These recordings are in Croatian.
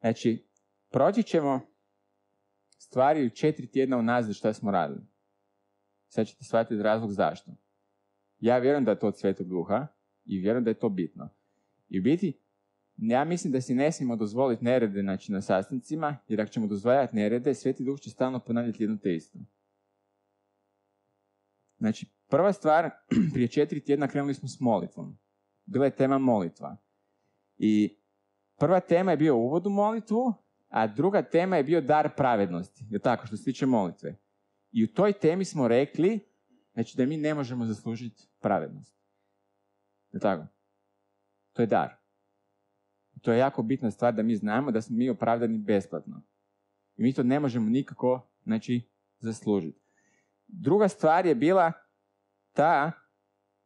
Znači, proći ćemo stvari u četiri tjedna unazad šta smo radili. Sad ćete shvatiti razlog zašto. Ja vjerujem da je to od svetog duha i vjerujem da je to bitno. I u biti, ja mislim da si ne smijemo dozvoliti nerede znači, na sastancima, jer ako ćemo dozvoljati nerede, sveti duh će stalno ponavljati jedno te isto. Znači, prva stvar, prije četiri tjedna krenuli smo s molitvom. Bila je tema molitva. I prva tema je bio uvod u molitvu, a druga tema je bio dar pravednosti. Je tako, što se tiče molitve. I u toj temi smo rekli znači, da mi ne možemo zaslužiti pravednost. Je tako? To je dar. To je jako bitna stvar da mi znamo da smo mi opravdani besplatno. I mi to ne možemo nikako znači, zaslužiti. Druga stvar je bila ta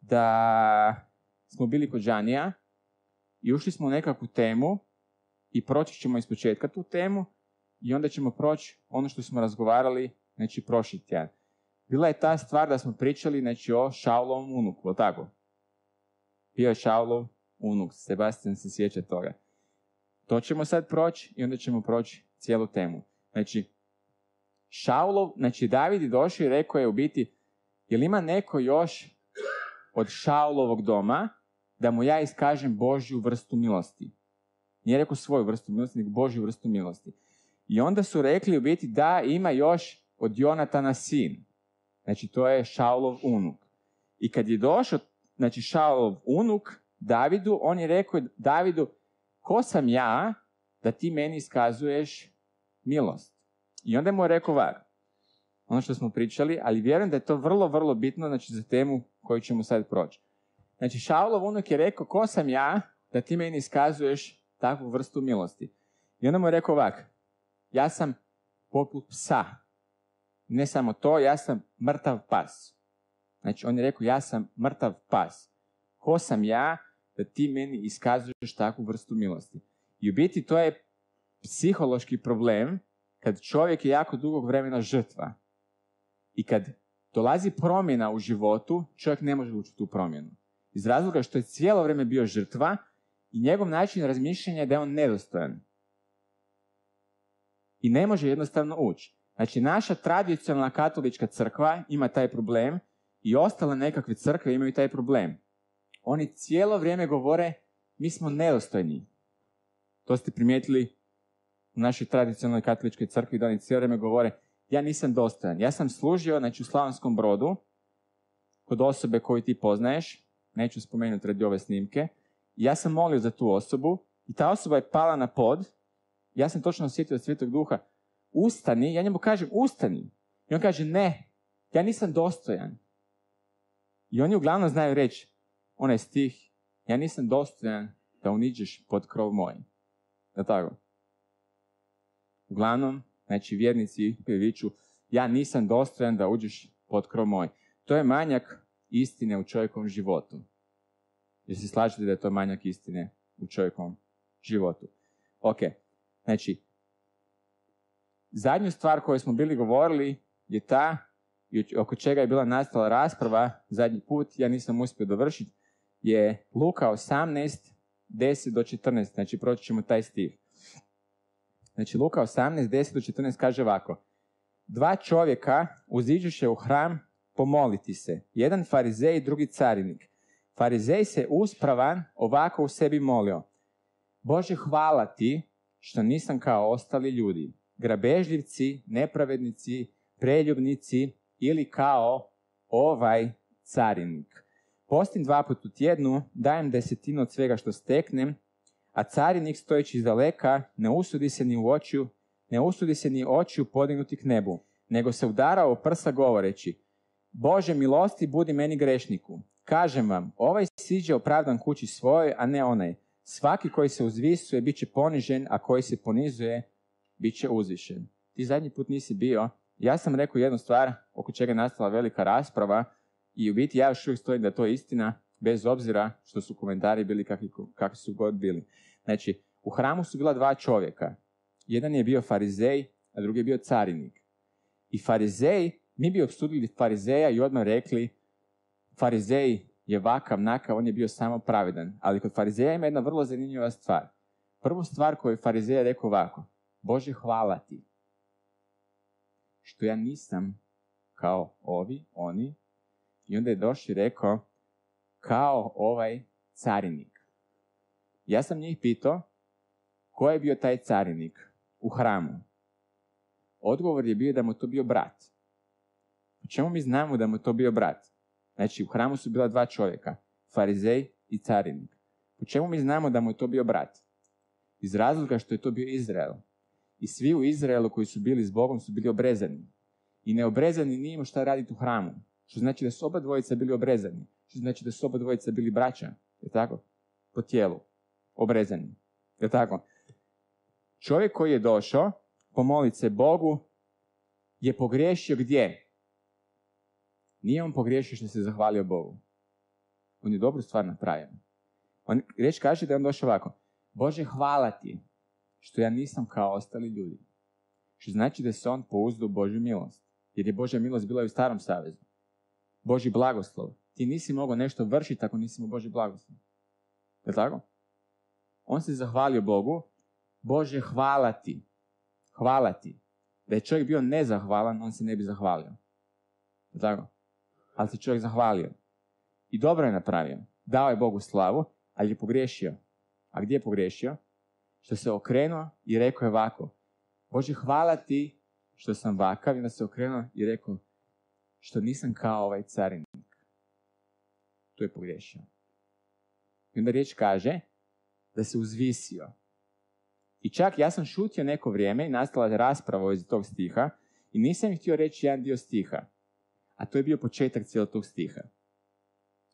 da smo bili kod Žanija i ušli smo u nekakvu temu i proći ćemo iz početka tu temu i onda ćemo proći ono što smo razgovarali znači prošli tjedan. Bila je ta stvar da smo pričali znači, o Šaulovom unuku, o tako? Bio je Šaulov unuk, Sebastian se sjeća toga. To ćemo sad proći i onda ćemo proći cijelu temu. Znači, Šaulov, znači David je došao i rekao je u biti, jel ima neko još od Šaulovog doma da mu ja iskažem Božju vrstu milosti? Nije rekao svoju vrstu milosti, nego Božju vrstu milosti. I onda su rekli u biti da ima još od Jonatana sin. Znači to je Šaulov unuk. I kad je došao, znači Šaulov unuk, Davidu, on je rekao Davidu, ko sam ja da ti meni iskazuješ milost? I onda mu je rekao ovako, ono što smo pričali, ali vjerujem da je to vrlo, vrlo bitno znači, za temu koju ćemo sad proći. Znači, Šaulov unuk je rekao, ko sam ja da ti meni iskazuješ takvu vrstu milosti? I onda mu je rekao ovako, ja sam poput psa. Ne samo to, ja sam mrtav pas. Znači, on je rekao, ja sam mrtav pas. Ko sam ja da ti meni iskazuješ takvu vrstu milosti? I u biti to je psihološki problem kad čovjek je jako dugog vremena žrtva. I kad dolazi promjena u životu, čovjek ne može ući u tu promjenu. Iz razloga što je cijelo vrijeme bio žrtva i njegov način razmišljanja je da je on nedostojan. I ne može jednostavno ući. Znači, naša tradicionalna katolička crkva ima taj problem i ostale nekakve crkve imaju taj problem. Oni cijelo vrijeme govore, mi smo nedostojni. To ste primijetili u našoj tradicionalnoj katoličkoj crkvi, da oni cijelo vrijeme govore, ja nisam dostojan. Ja sam služio znači, u Slavonskom brodu, kod osobe koju ti poznaješ, neću spomenuti radi ove snimke, ja sam molio za tu osobu i ta osoba je pala na pod, ja sam točno osjetio Svetog Duha, ustani, ja njemu kažem, ustani. I on kaže, ne, ja nisam dostojan. I oni uglavnom znaju reći, onaj stih, ja nisam dostojan da uniđeš pod krov moj. Da tako? Uglavnom, znači vjernici viču, ja nisam dostojan da uđeš pod krov moj. To je manjak istine u čovjekovom životu. Jer se slažete da je to manjak istine u čovjekovom životu. Ok, znači, zadnju stvar koju smo bili govorili je ta, oko čega je bila nastala rasprava zadnji put, ja nisam uspio dovršiti, je Luka 18, 10 do 14, znači proći ćemo taj stih. Znači Luka 18, 10 do 14 kaže ovako. Dva čovjeka uziđuše u hram pomoliti se. Jedan farizej, drugi carinik. Farizej se uspravan ovako u sebi molio. Bože, hvala ti što nisam kao ostali ljudi. Grabežljivci, nepravednici, preljubnici ili kao ovaj carinik. Postim dva put u tjednu, dajem desetinu od svega što steknem, a carinik stojeći iz daleka ne usudi se ni u očiju, ne usudi se ni očiju podignuti k nebu, nego se udarao u prsa govoreći, Bože milosti budi meni grešniku. Kažem vam, ovaj siđe opravdan kući svojoj, a ne onaj. Svaki koji se uzvisuje, bit će ponižen, a koji se ponizuje, bit će uzvišen. Ti zadnji put nisi bio. Ja sam rekao jednu stvar oko čega je nastala velika rasprava i u biti ja još uvijek stojim da je to istina, bez obzira što su komentari bili kakvi, kakvi su god bili. Znači, u hramu su bila dva čovjeka. Jedan je bio farizej, a drugi je bio carinik. I farizej, mi bi obsudili farizeja i odmah rekli, farizej je vakav, nakav, on je bio samo pravedan. Ali kod farizeja ima jedna vrlo zanimljiva stvar. Prvu stvar koju je farizeja rekao ovako, Bože hvala ti, što ja nisam kao ovi, oni, i onda je došao i rekao, kao ovaj carinik. Ja sam njih pitao, ko je bio taj carinik u hramu? Odgovor je bio da mu to bio brat. Po čemu mi znamo da mu to bio brat? Znači, u hramu su bila dva čovjeka, farizej i carinik. Po čemu mi znamo da mu je to bio brat? Iz razloga što je to bio Izrael. I svi u Izraelu koji su bili s Bogom su bili obrezani. I neobrezani nije imao šta raditi u hramu. Što znači da su oba dvojica bili obrezani. Što znači da su oba dvojica bili braća. Je tako? Po tijelu. Obrezani. Je tako? Čovjek koji je došao pomoliti se Bogu je pogriješio gdje? Nije on pogriješio što se zahvalio Bogu. On je dobru stvar napravio. On, reč kaže da je on došao ovako. Bože, hvala ti što ja nisam kao ostali ljudi. Što znači da se on pouzdao Božju milost. Jer je Božja milost bila i u starom savezu. Boži blagoslov. Ti nisi mogao nešto vršiti ako nisi imao Boži blagoslov. Je tako? On se zahvalio Bogu. Bože, hvala ti. Hvala ti. Da je čovjek bio nezahvalan, on se ne bi zahvalio. Je tako? Ali se čovjek zahvalio. I dobro je napravio. Dao je Bogu slavu, ali je pogriješio. A gdje je pogriješio? Što se okrenuo i rekao je ovako. Bože, hvala ti što sam vakav. I onda se okrenuo i rekao što nisam kao ovaj carinik. Tu je pogriješio. I onda riječ kaže da se uzvisio. I čak ja sam šutio neko vrijeme i nastala rasprava iz tog stiha i nisam htio reći jedan dio stiha. A to je bio početak cijelog tog stiha.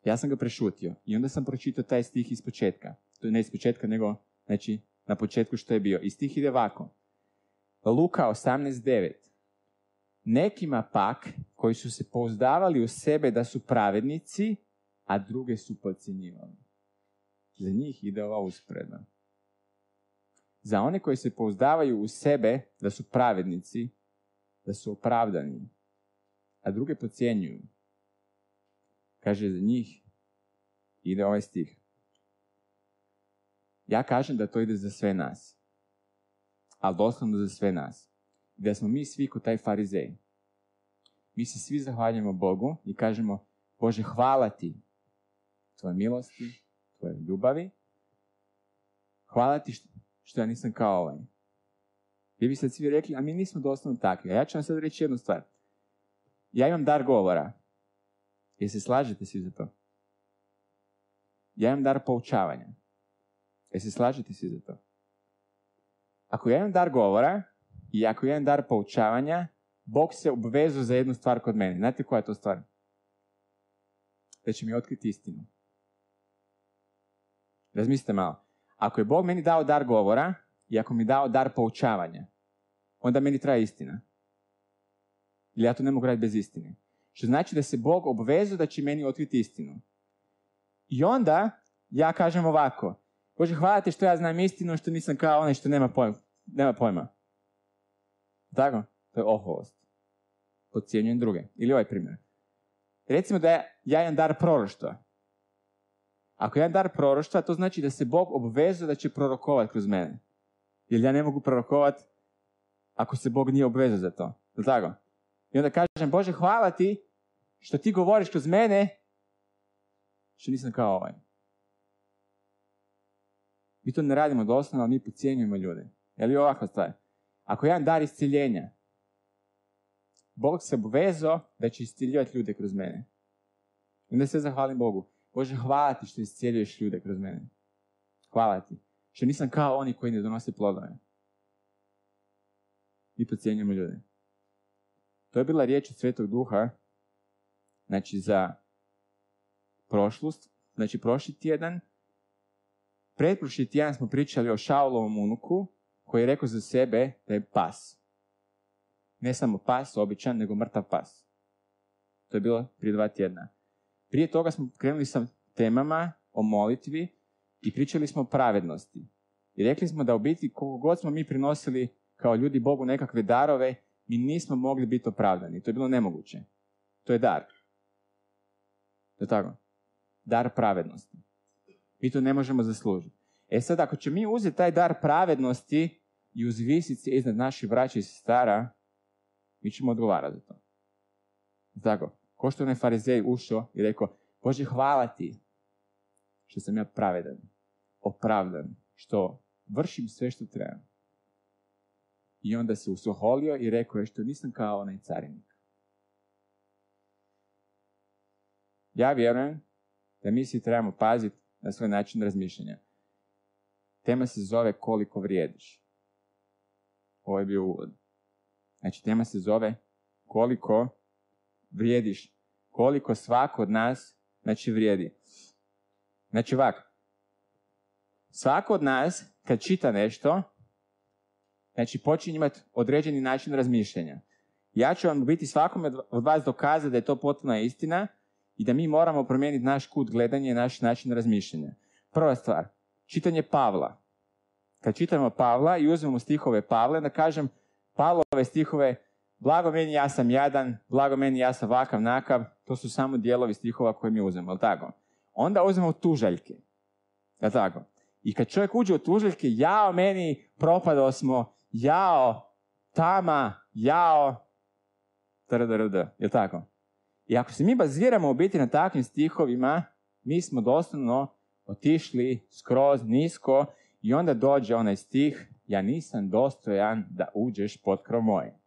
Ja sam ga prešutio i onda sam pročitao taj stih iz početka. To je ne iz početka, nego znači, na početku što je bio. I stih ide ovako. Luka 18.9. Nekima pak, koji su se pouzdavali u sebe da su pravednici, a druge su podcjenjivali. Za njih ide ova uspredna. Za one koji se pouzdavaju u sebe da su pravednici, da su opravdani, a druge podcjenjuju. Kaže za njih ide ovaj stih. Ja kažem da to ide za sve nas. Ali doslovno za sve nas. Da smo mi svi kod taj farizej. Mi se svi zahvaljujemo Bogu i kažemo Bože hvala ti tvoje milosti, tvoje ljubavi. Hvala ti što, ja nisam kao ovaj. Vi bi sad svi rekli, a mi nismo doslovno takvi. A ja ću vam sad reći jednu stvar. Ja imam dar govora. Jel se slažete svi za to? Ja imam dar poučavanja. Jel se slažete svi za to? Ako ja imam dar govora i ako ja imam dar poučavanja, Bog se obvezu za jednu stvar kod mene. Znate koja je to stvar? Da će mi otkriti istinu. Razmislite malo. Ako je Bog meni dao dar govora i ako mi dao dar poučavanja, onda meni traje istina. Ili ja to ne mogu raditi bez istine. Što znači da se Bog obvezuje da će meni otkriti istinu. I onda ja kažem ovako. Bože, hvala ti što ja znam istinu, što nisam kao onaj što nema pojma. Nema pojma. Tako? To je oholost. Podcijenjujem druge. Ili ovaj primjer. Recimo da ja imam dar proroštva. Ako ja imam dar proroštva, to znači da se Bog obvezuje da će prorokovati kroz mene. Jer ja ne mogu prorokovati ako se Bog nije obvezao za to. Tako? I onda kažem, Bože, hvala ti što ti govoriš kroz mene, što nisam kao ovaj. Mi to ne radimo doslovno, ali mi pocijenjujemo ljude. Je li ovakva stvar? Ako jedan dar isciljenja, Bog se obvezao da će isciljivati ljude kroz mene. I onda se zahvalim Bogu. Bože, hvala ti što iscijeljuješ ljude kroz mene. Hvala ti. Što nisam kao oni koji ne donose plodove. Mi pocijenjujemo ljude. To je bila riječ Svetog Duha, znači za prošlost, znači prošli tjedan. Pretprošli tjedan smo pričali o Šaulovom unuku, koji je rekao za sebe da je pas. Ne samo pas, običan, nego mrtav pas. To je bilo prije dva tjedna. Prije toga smo krenuli sa temama o molitvi i pričali smo o pravednosti. I rekli smo da u biti koliko god smo mi prinosili kao ljudi Bogu nekakve darove, mi nismo mogli biti opravdani. To je bilo nemoguće. To je dar. Je tako. Dar pravednosti. Mi to ne možemo zaslužiti. E sad, ako će mi uzeti taj dar pravednosti i uzvisiti se iznad naših braća i sestara, mi ćemo odgovarati za to. Tako, ko što je farizej ušao i rekao, Bože, hvala ti što sam ja pravedan, opravdan, što vršim sve što trebam. I onda se usoholio i rekao je što nisam kao onaj carinik. Ja vjerujem da mi svi trebamo paziti na svoj način razmišljanja. Tema se zove koliko vrijediš. Ovo je bio uvod. Znači, tema se zove koliko vrijediš. Koliko svako od nas, znači, vrijedi. Znači, ovako. Svako od nas, kad čita nešto, znači, počinje imati određeni način razmišljanja. Ja ću vam biti svakome od vas dokazati da je to potpuna istina i da mi moramo promijeniti naš kut gledanja i naš način razmišljanja. Prva stvar, čitanje Pavla. Kad čitamo Pavla i uzmemo stihove Pavle, da kažem Pavlove stihove, blago meni ja sam jadan, blago meni ja sam vakav nakav, to su samo dijelovi stihova koje mi uzmemo, jel tako? Onda uzmemo tužaljke, jel tako? I kad čovjek uđe u tužaljke, jao meni, propadao smo, jao, tama, jao, trd, jel tako? I ako se mi baziramo u biti na takvim stihovima, mi smo doslovno otišli skroz nisko i onda dođe onaj stih, ja nisam dostojan da uđeš pod krov moje.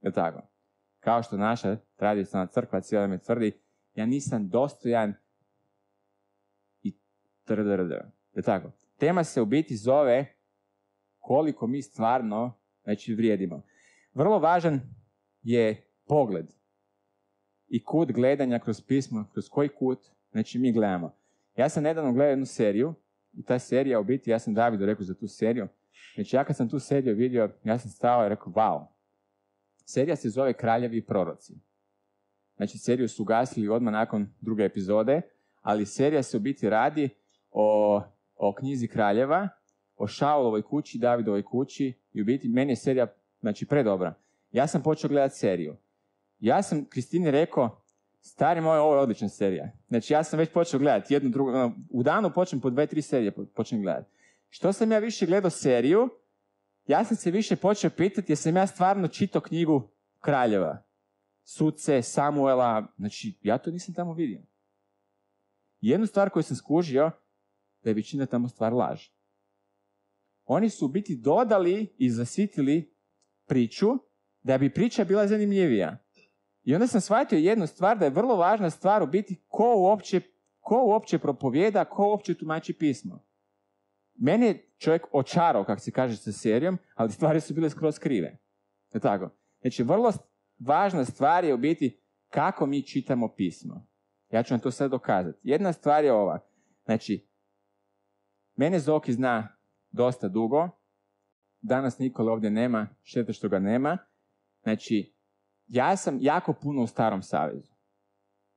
Je tako? Kao što naša tradicionalna crkva cijela me tvrdi, ja nisam dostojan i trdrd. Je tako? Tema se u biti zove koliko mi stvarno znači, vrijedimo. Vrlo važan je pogled i kut gledanja kroz pismo, kroz koji kut, znači mi gledamo. Ja sam nedavno gledao jednu seriju i ta serija u biti, ja sam Davidu rekao za tu seriju, znači ja kad sam tu seriju vidio, ja sam stao i rekao, wow, serija se zove Kraljevi proroci. Znači seriju su gasili odmah nakon druge epizode, ali serija se u biti radi o, o knjizi kraljeva, o Šaulovoj kući, Davidovoj kući i u biti meni je serija znači predobra. Ja sam počeo gledati seriju. Ja sam Kristini rekao, stari moj, ovo je odlična serija. Znači ja sam već počeo gledati jednu drugu, ono, u danu počnem po dve, tri serije počnem gledati. Što sam ja više gledao seriju, ja sam se više počeo pitati jer sam ja stvarno čitao knjigu Kraljeva. Suce, Samuela, znači ja to nisam tamo vidio. Jednu stvar koju sam skužio, da je većina tamo stvar laž. Oni su biti dodali i zasitili priču da bi priča bila zanimljivija. I onda sam shvatio jednu stvar, da je vrlo važna stvar u biti ko uopće, ko uopće propovjeda, ko uopće tumači pismo. Mene je čovjek očarao, kako se kaže sa serijom, ali stvari su bile skroz krive. Je tako? Znači, vrlo važna stvar je u biti kako mi čitamo pismo. Ja ću vam to sad dokazati. Jedna stvar je ova. Znači, mene Zoki zna dosta dugo. Danas Nikola ovdje nema, šteta što ga nema. Znači, ja sam jako puno u starom savezu.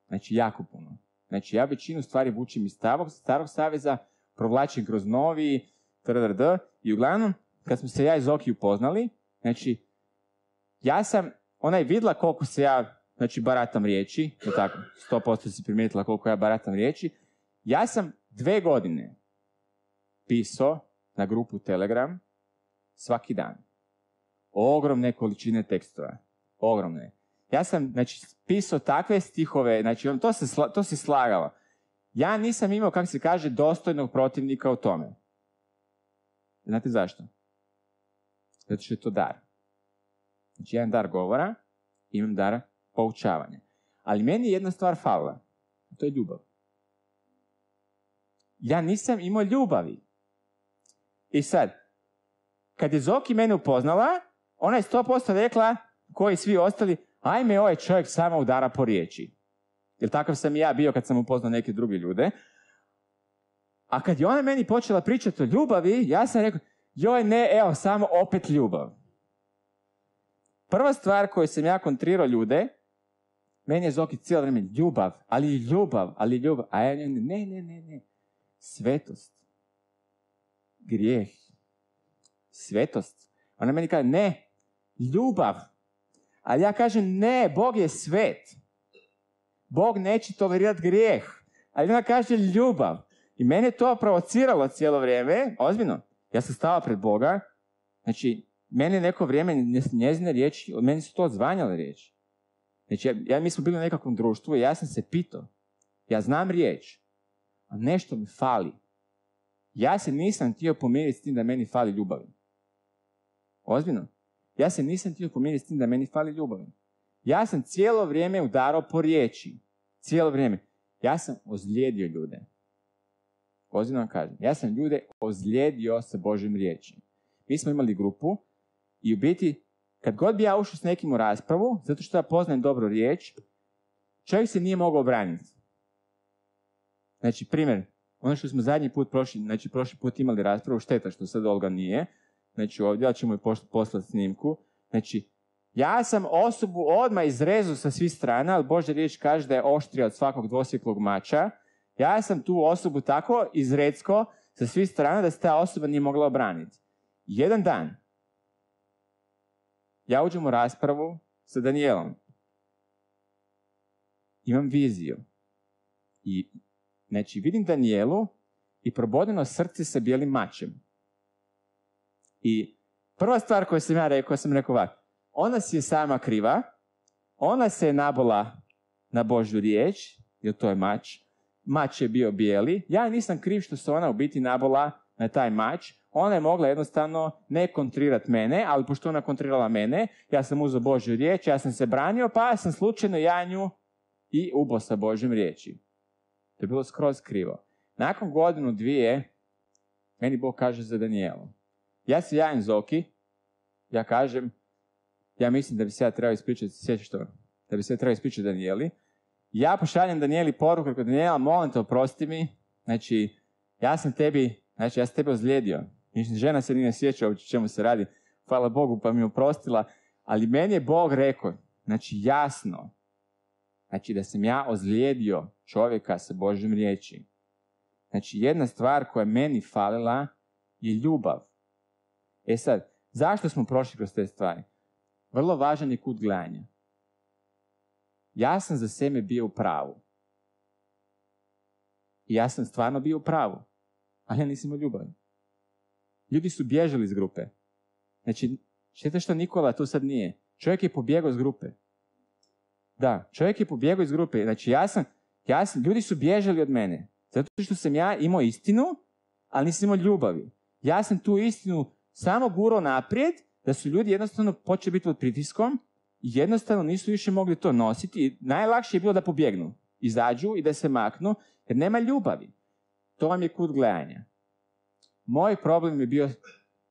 Znači, jako puno. Znači, ja većinu stvari vučim iz starog, starog saveza, provlačim kroz novi, trdrd, i uglavnom, kad smo se ja i Zoki upoznali, znači, ja sam, ona je vidla koliko se ja, znači, baratam riječi, to tako, sto posto si primijetila koliko ja baratam riječi, ja sam dve godine pisao na grupu Telegram svaki dan. Ogromne količine tekstova ogromne. Ja sam znači, pisao takve stihove, znači to se, to se slagalo. Ja nisam imao, kako se kaže, dostojnog protivnika u tome. Znate zašto? Zato što je to dar. Znači, jedan dar govora, imam dar poučavanja. Ali meni je jedna stvar falila. To je ljubav. Ja nisam imao ljubavi. I sad, kad je Zoki mene upoznala, ona je sto posto rekla, koji svi ostali, ajme ovaj čovjek samo udara po riječi. Jer takav sam i ja bio kad sam upoznao neke druge ljude. A kad je ona meni počela pričati o ljubavi, ja sam rekao, joj ne, evo, samo opet ljubav. Prva stvar koju sam ja kontrirao ljude, meni je Zoki cijelo vrijeme ljubav, ali ljubav, ali ljubav. A ja ne, ne, ne, ne. Svetost. Grijeh. Svetost. Ona meni kaže, ne, ljubav. Ali ja kažem, ne, Bog je svet. Bog neće tolerirati grijeh. Ali ona kaže ljubav. I mene to provociralo cijelo vrijeme, ozbiljno. Ja sam stao pred Boga, znači, mene neko vrijeme njezine riječi, od meni su to odzvanjale riječi. Znači, ja, ja, mi smo bili u nekakvom društvu i ja sam se pitao, ja znam riječ, a nešto mi fali. Ja se nisam htio pomiriti s tim da meni fali ljubavi. Ozbiljno. Ja se nisam htio pomiriti s tim da meni fali ljubavi. Ja sam cijelo vrijeme udarao po riječi. Cijelo vrijeme. Ja sam ozlijedio ljude. Ozbiljno vam kažem. Ja sam ljude ozlijedio sa Božim riječima. Mi smo imali grupu i u biti, kad god bi ja ušao s nekim u raspravu, zato što ja poznajem dobro riječ, čovjek se nije mogao obraniti. Znači, primjer, ono što smo zadnji put prošli, znači prošli put imali raspravu, šteta što sad Olga nije, znači ovdje, ja ćemo joj poslati snimku, znači, ja sam osobu odmah izrezu sa svih strana, ali Božja riječ kaže da je oštrija od svakog dvosjeklog mača. Ja sam tu osobu tako izrecko sa svih strana da se ta osoba nije mogla obraniti. Jedan dan ja uđem u raspravu sa Danielom. Imam viziju. I Znači, vidim Danijelu i probodeno srce sa bijelim mačem. I prva stvar koju sam ja rekao, sam rekao ovako, ona si je sama kriva, ona se je nabola na Božju riječ, jer to je mač, mač je bio bijeli, ja nisam kriv što se ona u biti nabola na taj mač, ona je mogla jednostavno ne kontrirati mene, ali pošto ona kontrirala mene, ja sam uzeo Božju riječ, ja sam se branio, pa sam slučajno janju i ubo sa Božjom riječi. To je bilo skroz krivo. Nakon godinu, dvije, meni Bog kaže za Danijelu. Ja se javim Zoki, ja kažem, ja mislim da bi se ja trebao ispričati, sjećaš to, da bi se ja trebao ispričati Danijeli. Ja pošaljem Danijeli poruku, kod Danijela, molim te, oprosti mi, znači, ja sam tebi, znači, ja sam tebe ozlijedio. Žena se nije sjeća o čemu se radi, hvala Bogu, pa mi oprostila, ali meni je Bog rekao, znači, jasno, Znači da sam ja ozlijedio čovjeka sa Božjom riječi. Znači jedna stvar koja je meni falila je ljubav. E sad, zašto smo prošli kroz te stvari? Vrlo važan je kut gledanja. Ja sam za sebe bio u pravu. I ja sam stvarno bio u pravu. Ali ja nisam imao ljubav. Ljudi su bježali iz grupe. Znači, šteta što Nikola tu sad nije. Čovjek je pobjegao iz grupe. Da, čovjek je pobjegao iz grupe. Znači ja sam, ja ljudi su bježali od mene. Zato što sam ja imao istinu, ali nisam imao ljubavi. Ja sam tu istinu samo gurao naprijed, da su ljudi jednostavno počeli biti pod pritiskom i jednostavno nisu više mogli to nositi. I najlakše je bilo da pobjegnu, izađu i da se maknu, jer nema ljubavi. To vam je kut gledanja. Moj problem je bio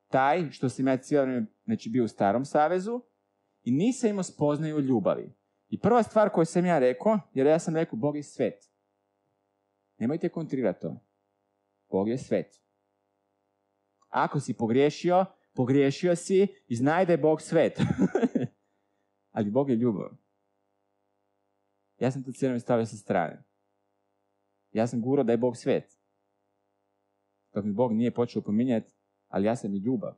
taj što sam ja cijelo znači, bio u starom savezu i nisam imao spoznaju ljubavi. I prva stvar koju sam ja rekao, jer ja sam rekao, Bog je svet. Nemojte kontrirati to. Bog je svet. Ako si pogriješio, pogriješio si i znaj da je Bog svet. Ali Bog je ljubav. Ja sam to cijelo stavio sa strane. Ja sam gurao da je Bog svet. Dok mi Bog nije počeo pominjati, ali ja sam i ljubav.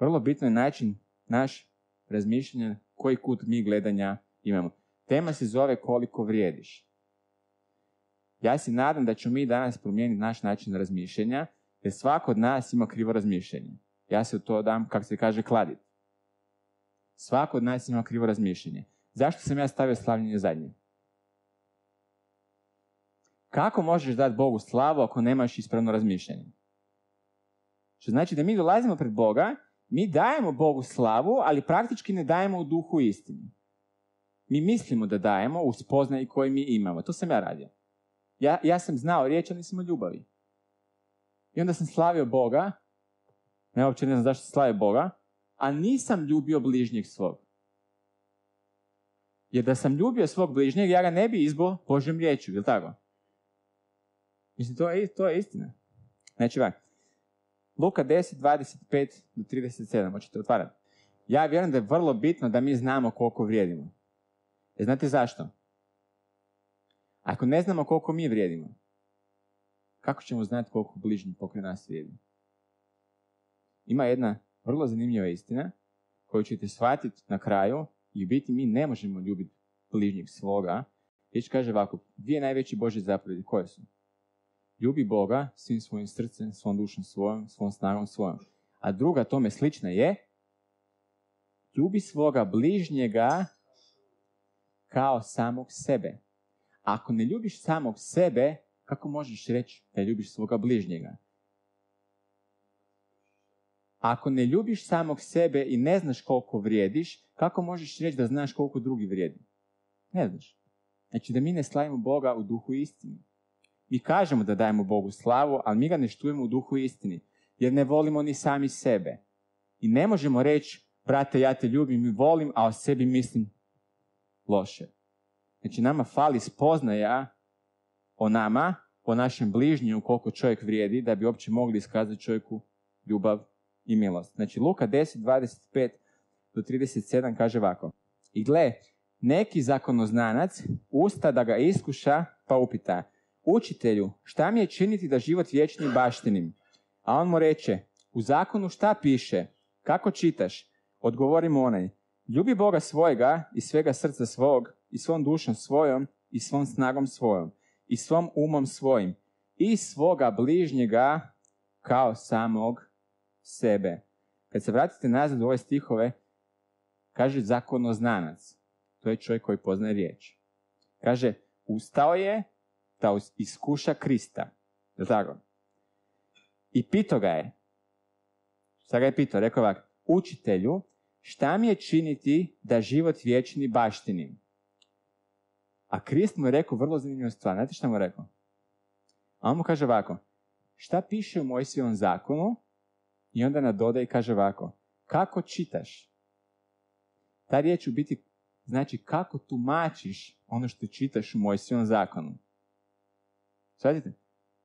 Vrlo bitno je način naš razmišljanja koji kut mi gledanja imamo. Tema se zove koliko vrijediš. Ja se nadam da ćemo mi danas promijeniti naš način razmišljanja, jer svako od nas ima krivo razmišljanje. Ja se u to dam, kako se kaže, kladit. Svako od nas ima krivo razmišljanje. Zašto sam ja stavio slavljenje zadnje? Kako možeš dati Bogu slavu ako nemaš ispravno razmišljanje? Što znači da mi dolazimo pred Boga mi dajemo Bogu slavu, ali praktički ne dajemo u duhu istini. Mi mislimo da dajemo u spoznaji koji mi imamo. To sam ja radio. Ja, ja sam znao riječ, ali nisam o ljubavi. I onda sam slavio Boga, ne uopće ne znam zašto slavio Boga, a nisam ljubio bližnjeg svog. Jer da sam ljubio svog bližnjeg, ja ga ne bi izbo Božjom riječju, jel tako? Mislim, to je, to je istina. Znači, ovak, Luka 10, 25 do 37, hoćete otvarati. Ja vjerujem da je vrlo bitno da mi znamo koliko vrijedimo. E, znate zašto? Ako ne znamo koliko mi vrijedimo, kako ćemo znati koliko bližnji pokraj nas vrijedi? Ima jedna vrlo zanimljiva istina koju ćete shvatiti na kraju i u biti mi ne možemo ljubiti bližnjeg svoga. Riječ kaže ovako, dvije najveći Bože zapovjedi koje su? Ljubi Boga svim svojim srcem, svom dušom svojom, svom snagom svojom. A druga tome slična je ljubi svoga bližnjega kao samog sebe. Ako ne ljubiš samog sebe, kako možeš reći da ljubiš svoga bližnjega? Ako ne ljubiš samog sebe i ne znaš koliko vrijediš, kako možeš reći da znaš koliko drugi vrijedi? Ne znaš. Znači da mi ne slavimo Boga u duhu istini. Mi kažemo da dajemo Bogu slavu, ali mi ga ne štujemo u duhu istini. Jer ne volimo ni sami sebe. I ne možemo reći, brate, ja te ljubim i volim, a o sebi mislim loše. Znači nama fali spoznaja o nama, o našem bližnju, koliko čovjek vrijedi, da bi uopće mogli iskazati čovjeku ljubav i milost. Znači Luka 10, 25 do 37 kaže ovako. I gle, neki zakonoznanac usta da ga iskuša, pa upita, učitelju, šta mi je činiti da život vječni baštinim? A on mu reče, u zakonu šta piše? Kako čitaš? Odgovori mu onaj, ljubi Boga svojega i svega srca svog i svom dušom svojom i svom snagom svojom i svom umom svojim i svoga bližnjega kao samog sebe. Kad se vratite nazad u ove stihove, kaže zakonoznanac. To je čovjek koji poznaje riječ. Kaže, ustao je da iskuša Krista. Je tako? I pito ga je. Šta ga je pitao? Rekao ovak, učitelju, šta mi je činiti da život vječni baštinim? A Krist mu je rekao vrlo zanimljivu stvar. Znate šta mu je rekao? A on mu kaže ovako, šta piše u Mojsijevom zakonu? I onda nadoda i kaže ovako, kako čitaš? Ta riječ u biti znači kako tumačiš ono što čitaš u Mojsijevom zakonu. Svatite?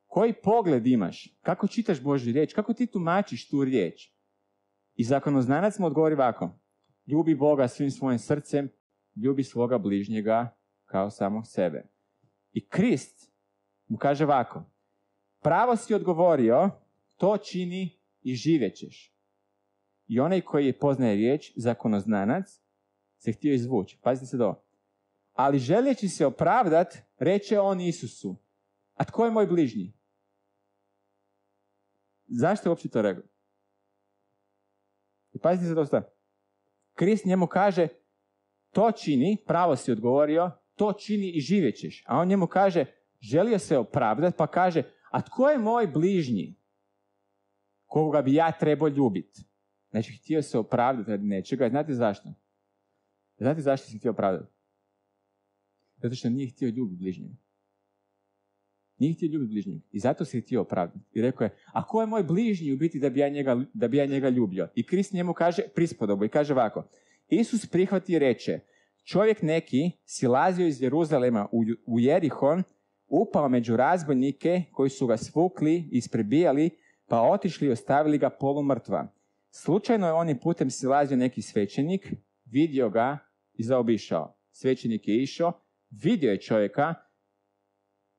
Koji pogled imaš? Kako čitaš Božju riječ? Kako ti tumačiš tu riječ? I zakonoznanac mu odgovori ovako. Ljubi Boga svim svojim srcem, ljubi svoga bližnjega kao samog sebe. I Krist mu kaže ovako. Pravo si odgovorio, to čini i živjećeš. I onaj koji je poznaje riječ, zakonoznanac, se htio izvući. Pazite se do. Ali željeći se opravdat, reče on Isusu. A tko je moj bližnji? Zašto je uopće to rekao? I pazite se dosta. Krist njemu kaže, to čini, pravo si odgovorio, to čini i živjećeš. A on njemu kaže, želio se opravdati, pa kaže, a tko je moj bližnji? Koga bi ja trebao ljubiti? Znači, htio se opravdati radi nečega. Znate zašto? Znate zašto se htio opravdati? Zato što nije htio ljubiti bližnjega. Nije htio ljubiti bližnjeg. I zato se htio opravdati. I rekao je, a ko je moj bližnji u biti da bi ja njega, da bi ja njega ljubio? I Krist njemu kaže prispodobu i kaže ovako. Isus prihvati i reče, čovjek neki silazio iz Jeruzalema u, u Jerihon, upao među razbojnike koji su ga svukli i isprebijali, pa otišli i ostavili ga polumrtva. Slučajno je onim putem silazio neki svećenik, vidio ga i zaobišao. Svećenik je išao, vidio je čovjeka,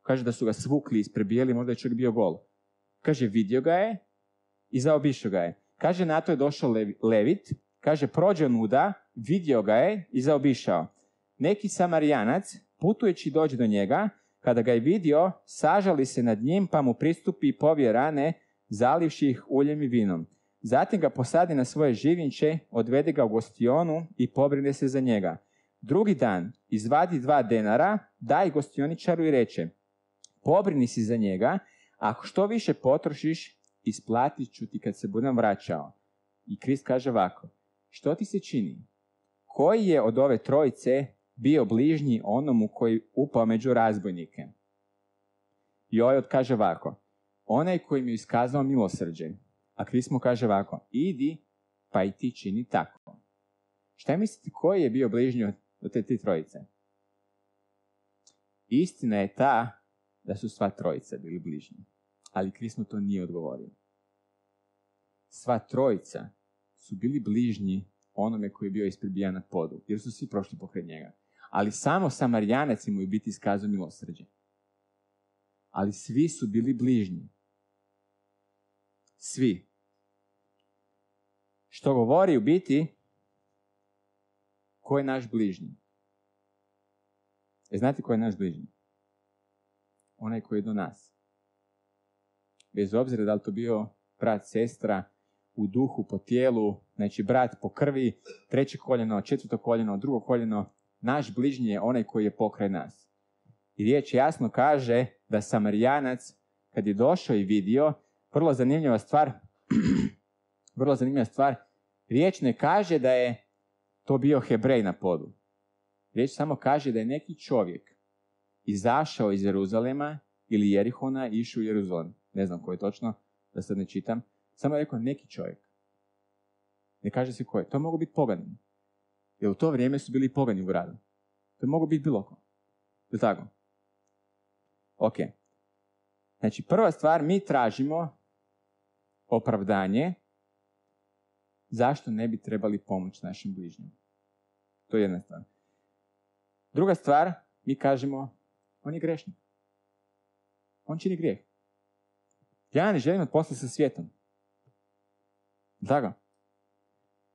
Kaže da su ga svukli, isprebijeli, možda je čovjek bio gol. Kaže, vidio ga je i zaobišao ga je. Kaže, na to je došao Levit, kaže, prođe nuda, vidio ga je i zaobišao. Neki samarijanac, putujući dođe do njega, kada ga je vidio, sažali se nad njim, pa mu pristupi i povije rane, zalivši ih uljem i vinom. Zatim ga posadi na svoje živinče, odvede ga u gostionu i pobrine se za njega. Drugi dan izvadi dva denara, daj gostioničaru i reče, pobrini si za njega, ako što više potrošiš, isplatit ću ti kad se budem vraćao. I Krist kaže ovako, što ti se čini? Koji je od ove trojice bio bližnji onomu koji upao među razbojnike? I ovaj odkaže ovako, onaj koji mi je iskazao milosrđe. A Krist mu kaže ovako, idi pa i ti čini tako. Šta mislite, koji je bio bližnji od te tri trojice? Istina je ta da su sva trojica bili bližnji. Ali Krist mu to nije odgovorio. Sva trojica su bili bližnji onome koji je bio isprebijan na podu, jer su svi prošli pokraj njega. Ali samo Samarijanac mu je biti iskazao milosrđe. Ali svi su bili bližnji. Svi. Što govori u biti ko je naš bližnji? E znate ko je naš bližnji? Onaj koji je do nas. bez obzira da li to bio brat, sestra, u duhu, po tijelu, znači brat po krvi, treće koljeno, četvrto koljeno, drugo koljeno, naš bližnji je onaj koji je pokraj nas. I riječ jasno kaže da Samarijanac, kad je došao i vidio, vrlo zanimljiva stvar, vrlo zanimljiva stvar, riječ ne kaže da je to bio Hebrej na podu. Riječ samo kaže da je neki čovjek izašao iz Jeruzalema ili Jerihona i išao u Jeruzalem. Ne znam koji točno, da sad ne čitam. Samo je rekao neki čovjek. Ne kaže se ko je. To mogu biti pogani. Jer u to vrijeme su bili pogani u gradu. To mogu biti bilo ko. Je tako? Ok. Znači, prva stvar, mi tražimo opravdanje zašto ne bi trebali pomoći našim bližnjim. To je jedna stvar. Druga stvar, mi kažemo, on je grešnik. On čini grijeh. Ja ne želim imati posla sa svijetom. Tako?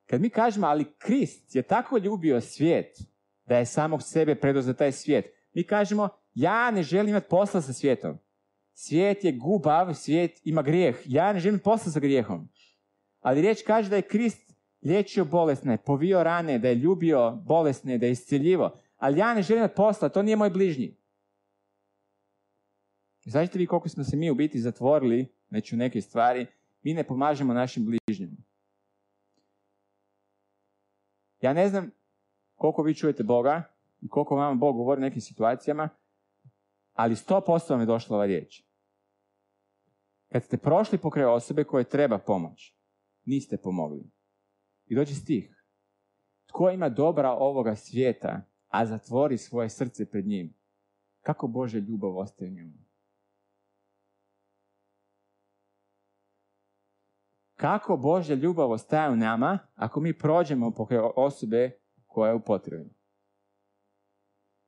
Kad mi kažemo, ali Krist je tako ljubio svijet, da je samog sebe predao za taj svijet. Mi kažemo, ja ne želim imati posla sa svijetom. Svijet je gubav, svijet ima grijeh. Ja ne želim posla sa grijehom. Ali riječ kaže da je Krist liječio bolesne, povio rane, da je ljubio bolesne, da je iscjeljivo. Ali ja ne želim imati posla, to nije moj bližnji. Znači vi koliko smo se mi u biti zatvorili znači u neke stvari, mi ne pomažemo našim bližnjima. Ja ne znam koliko vi čujete Boga i koliko vam Bog govori u nekim situacijama, ali sto posto vam je došla ova riječ. Kad ste prošli pokraj osobe koje treba pomoć, niste pomogli. I dođe stih. Tko ima dobra ovoga svijeta, a zatvori svoje srce pred njim, kako Bože ljubav ostaje njemu? Kako Božja ljubav ostaje u nama ako mi prođemo pokraj osobe koja je u potrebi?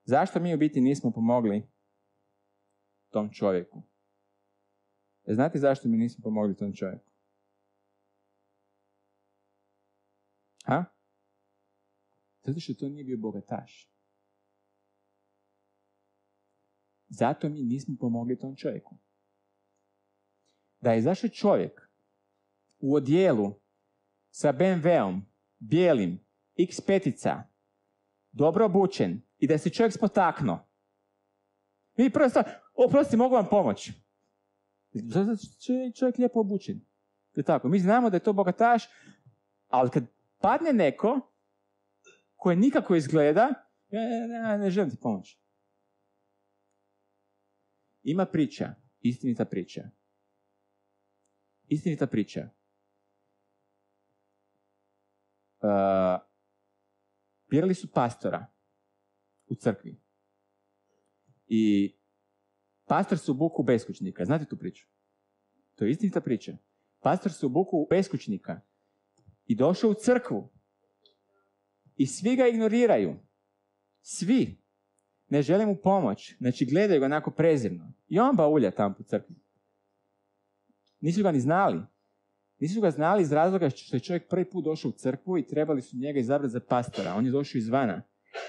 Zašto mi u biti nismo pomogli tom čovjeku? E, znate zašto mi nismo pomogli tom čovjeku? Ha? Zato što to nije bio bogataš. Zato mi nismo pomogli tom čovjeku. Da je zašto čovjek u odijelu sa BMW-om, bijelim, x petica, dobro obučen i da se čovjek spotaknuo. Mi prvo stvar, oprosti, mogu vam pomoći. Zato je čovjek lijepo obučen. Je tako. Mi znamo da je to bogataš, ali kad padne neko koje nikako izgleda, ne, ne, ne želim ti pomoći. Ima priča, istinita priča. Istinita priča uh, birali su pastora u crkvi. I pastor se obuku beskućnika. Znate tu priču? To je istinita priča. Pastor se obuku beskućnika i došao u crkvu. I svi ga ignoriraju. Svi. Ne žele mu pomoć. Znači gledaju ga onako prezirno. I on baulja tamo po crkvi. Nisu ga ni znali. Nisu ga znali iz razloga što je čovjek prvi put došao u crkvu i trebali su njega izabrati za pastora. On je došao izvana.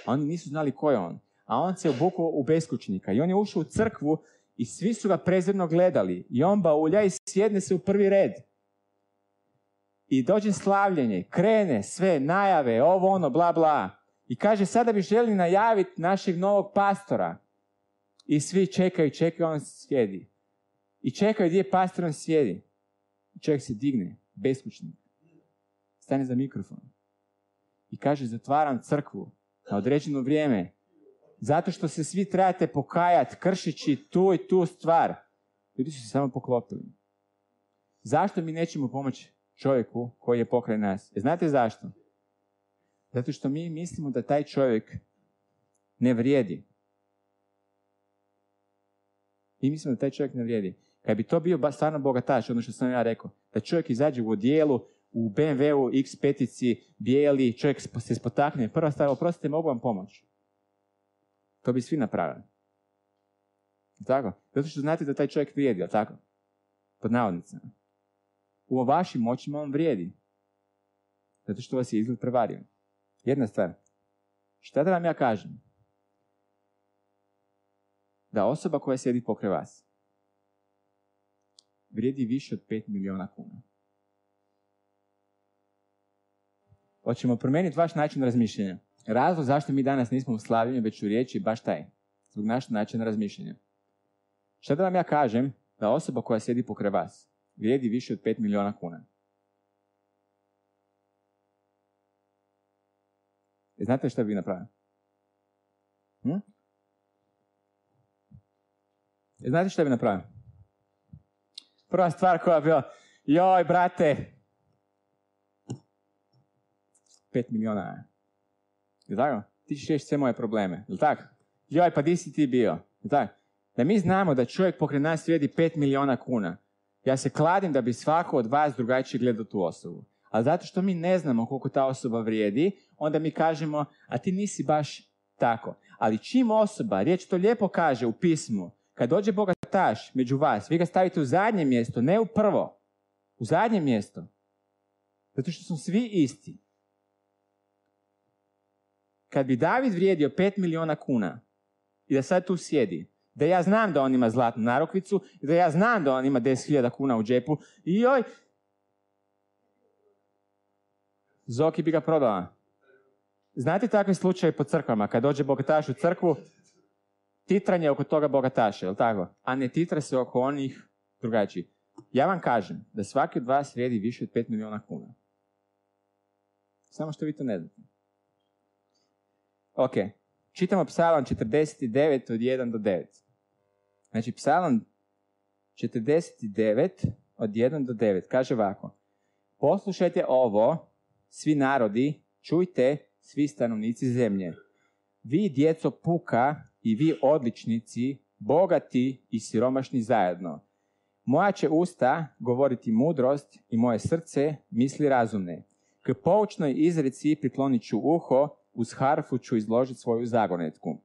A oni nisu znali ko je on. A on se obukao u beskućnika. I on je ušao u crkvu i svi su ga prezirno gledali. I on baulja i sjedne se u prvi red. I dođe slavljenje, krene sve, najave, ovo ono, bla bla. I kaže, sada bi želi najaviti našeg novog pastora. I svi čekaju, čekaju, on sjedi. I čekaju gdje pastor on sjedi. Čovjek se digne, beskućnik, stane za mikrofon i kaže zatvaram crkvu na određeno vrijeme zato što se svi trebate pokajati kršići tu i tu stvar. Ljudi su se samo poklopili. Zašto mi nećemo pomoći čovjeku koji je pokraj nas? E, znate zašto? Zato što mi mislimo da taj čovjek ne vrijedi. Mi mislimo da taj čovjek ne vrijedi. Kad bi to bio stvarno bogataš, ono što sam ja rekao, da čovjek izađe u odijelu, u BMW-u, X5-ici, bijeli, čovjek se spotakne, prva stvar, oprostite, mogu vam pomoći. To bi svi napravili. Tako? Zato što znate da taj čovjek vrijedi, ali tako? Pod navodnicama. U vašim moćima on vrijedi. Zato što vas je izgled prevario. Jedna stvar. Šta da vam ja kažem? Da osoba koja sjedi pokraj vas, vrijedi više od 5 milijuna kuna. Hoćemo promijeniti vaš način razmišljanja. Razlog zašto mi danas nismo u slavljenju, već u riječi, baš taj. Zbog našeg načina razmišljanja. Šta da vam ja kažem da osoba koja sjedi pokraj vas vrijedi više od 5 milijuna kuna? I znate šta bi napravili? Hm? I znate šta bi napravio? Prva stvar koja bi bila, joj brate, 5 milijuna. Je tako? Ti ćeš riješiti sve moje probleme. Je tako? Joj, pa di si ti bio? Je tako? Da mi znamo da čovjek pokraj nas vrijedi 5 milijuna kuna. Ja se kladim da bi svako od vas drugačije gledao tu osobu. Ali zato što mi ne znamo koliko ta osoba vrijedi, onda mi kažemo, a ti nisi baš tako. Ali čim osoba, riječ to lijepo kaže u pismu, kad dođe bogataš među vas, vi ga stavite u zadnje mjesto, ne u prvo. U zadnje mjesto. Zato što su svi isti. Kad bi David vrijedio 5 miliona kuna i da sad tu sjedi, da ja znam da on ima zlatnu narokvicu, da ja znam da on ima 10.000 kuna u džepu i joj, Zoki bi ga prodala. Znate takvi slučaj po crkvama, kad dođe bogataš u crkvu, titranje oko toga bogataša, je tako? A ne titra se oko onih drugačijih. Ja vam kažem da svaki od vas vrijedi više od 5 milijuna kuna. Samo što vi to ne znate. Ok, čitamo psalam 49 od 1 do 9. Znači psalam 49 od 1 do 9 kaže ovako. Poslušajte ovo, svi narodi, čujte svi stanovnici zemlje. Vi djeco puka i vi odličnici, bogati i siromašni zajedno. Moja će usta govoriti mudrost i moje srce misli razumne. K poučnoj izreci priklonit ću uho, uz harfu ću izložiti svoju zagonetku.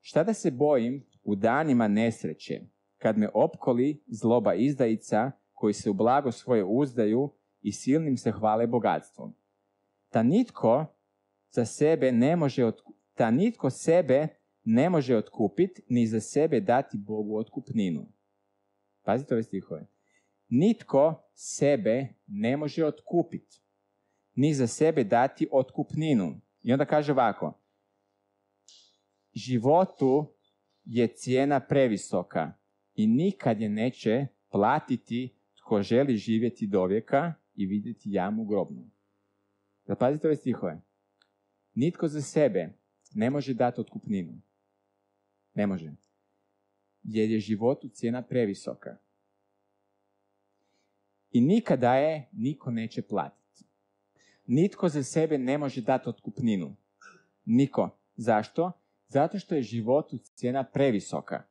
Šta da se bojim u danima nesreće, kad me opkoli zloba izdajica, koji se u blago svoje uzdaju i silnim se hvale bogatstvom. Ta nitko za sebe ne može, ta nitko sebe ne može otkupiti, ni za sebe dati Bogu otkupninu. Pazite ove stihove. Nitko sebe ne može otkupiti, ni za sebe dati otkupninu. I onda kaže ovako. Životu je cijena previsoka i nikad je neće platiti tko želi živjeti do vijeka i vidjeti jamu grobnu. Zapazite ove stihove. Nitko za sebe ne može dati otkupninu. Ne može. Jer je životu cijena previsoka. I nikada je niko neće platiti. Nitko za sebe ne može dati otkupninu. Niko. Zašto? Zato što je životu cijena previsoka.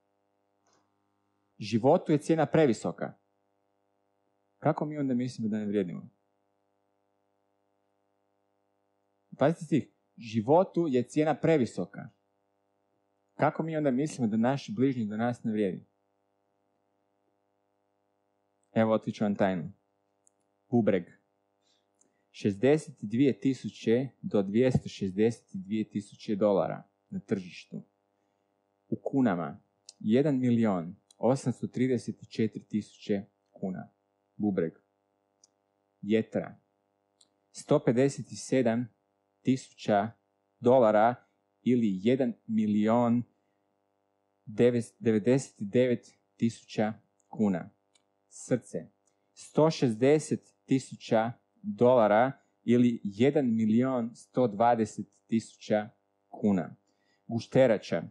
Životu je cijena previsoka. Kako mi onda mislimo da ne vrijedimo? Pazite stih. Životu je cijena previsoka. Kako mi onda mislimo da naš bližnji do nas ne vrijedi? Evo otiću vam tajnu. Bubreg. 62 tisuće do 262 tisuće dolara na tržištu. U kunama 1 milion 834 tisuće kuna. Bubreg. Jetra. 157 tisuća dolara ili 1 milion 99 tisuća kuna. Srce. 160 tisuća dolara ili 1 milion 120 tisuća kuna. Gušterača.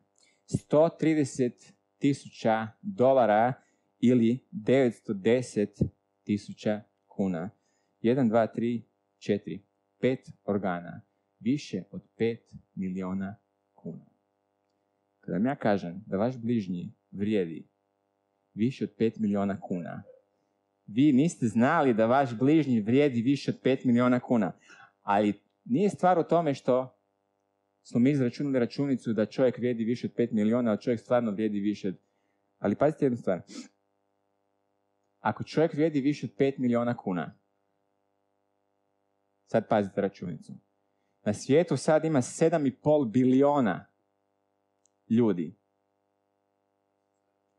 130 tisuća dolara ili 910 tisuća kuna. 1, 2, 3, 4. Pet organa. Više od 5 miliona kuna. Kada vam ja kažem da vaš bližnji vrijedi više od 5 miliona kuna, vi niste znali da vaš bližnji vrijedi više od 5 miliona kuna. Ali nije stvar u tome što smo mi izračunali računicu da čovjek vrijedi više od 5 miliona, a čovjek stvarno vrijedi više od... Ali pazite jednu stvar. Ako čovjek vrijedi više od 5 miliona kuna, sad pazite računicu. Na svijetu sad ima 7,5 biliona ljudi.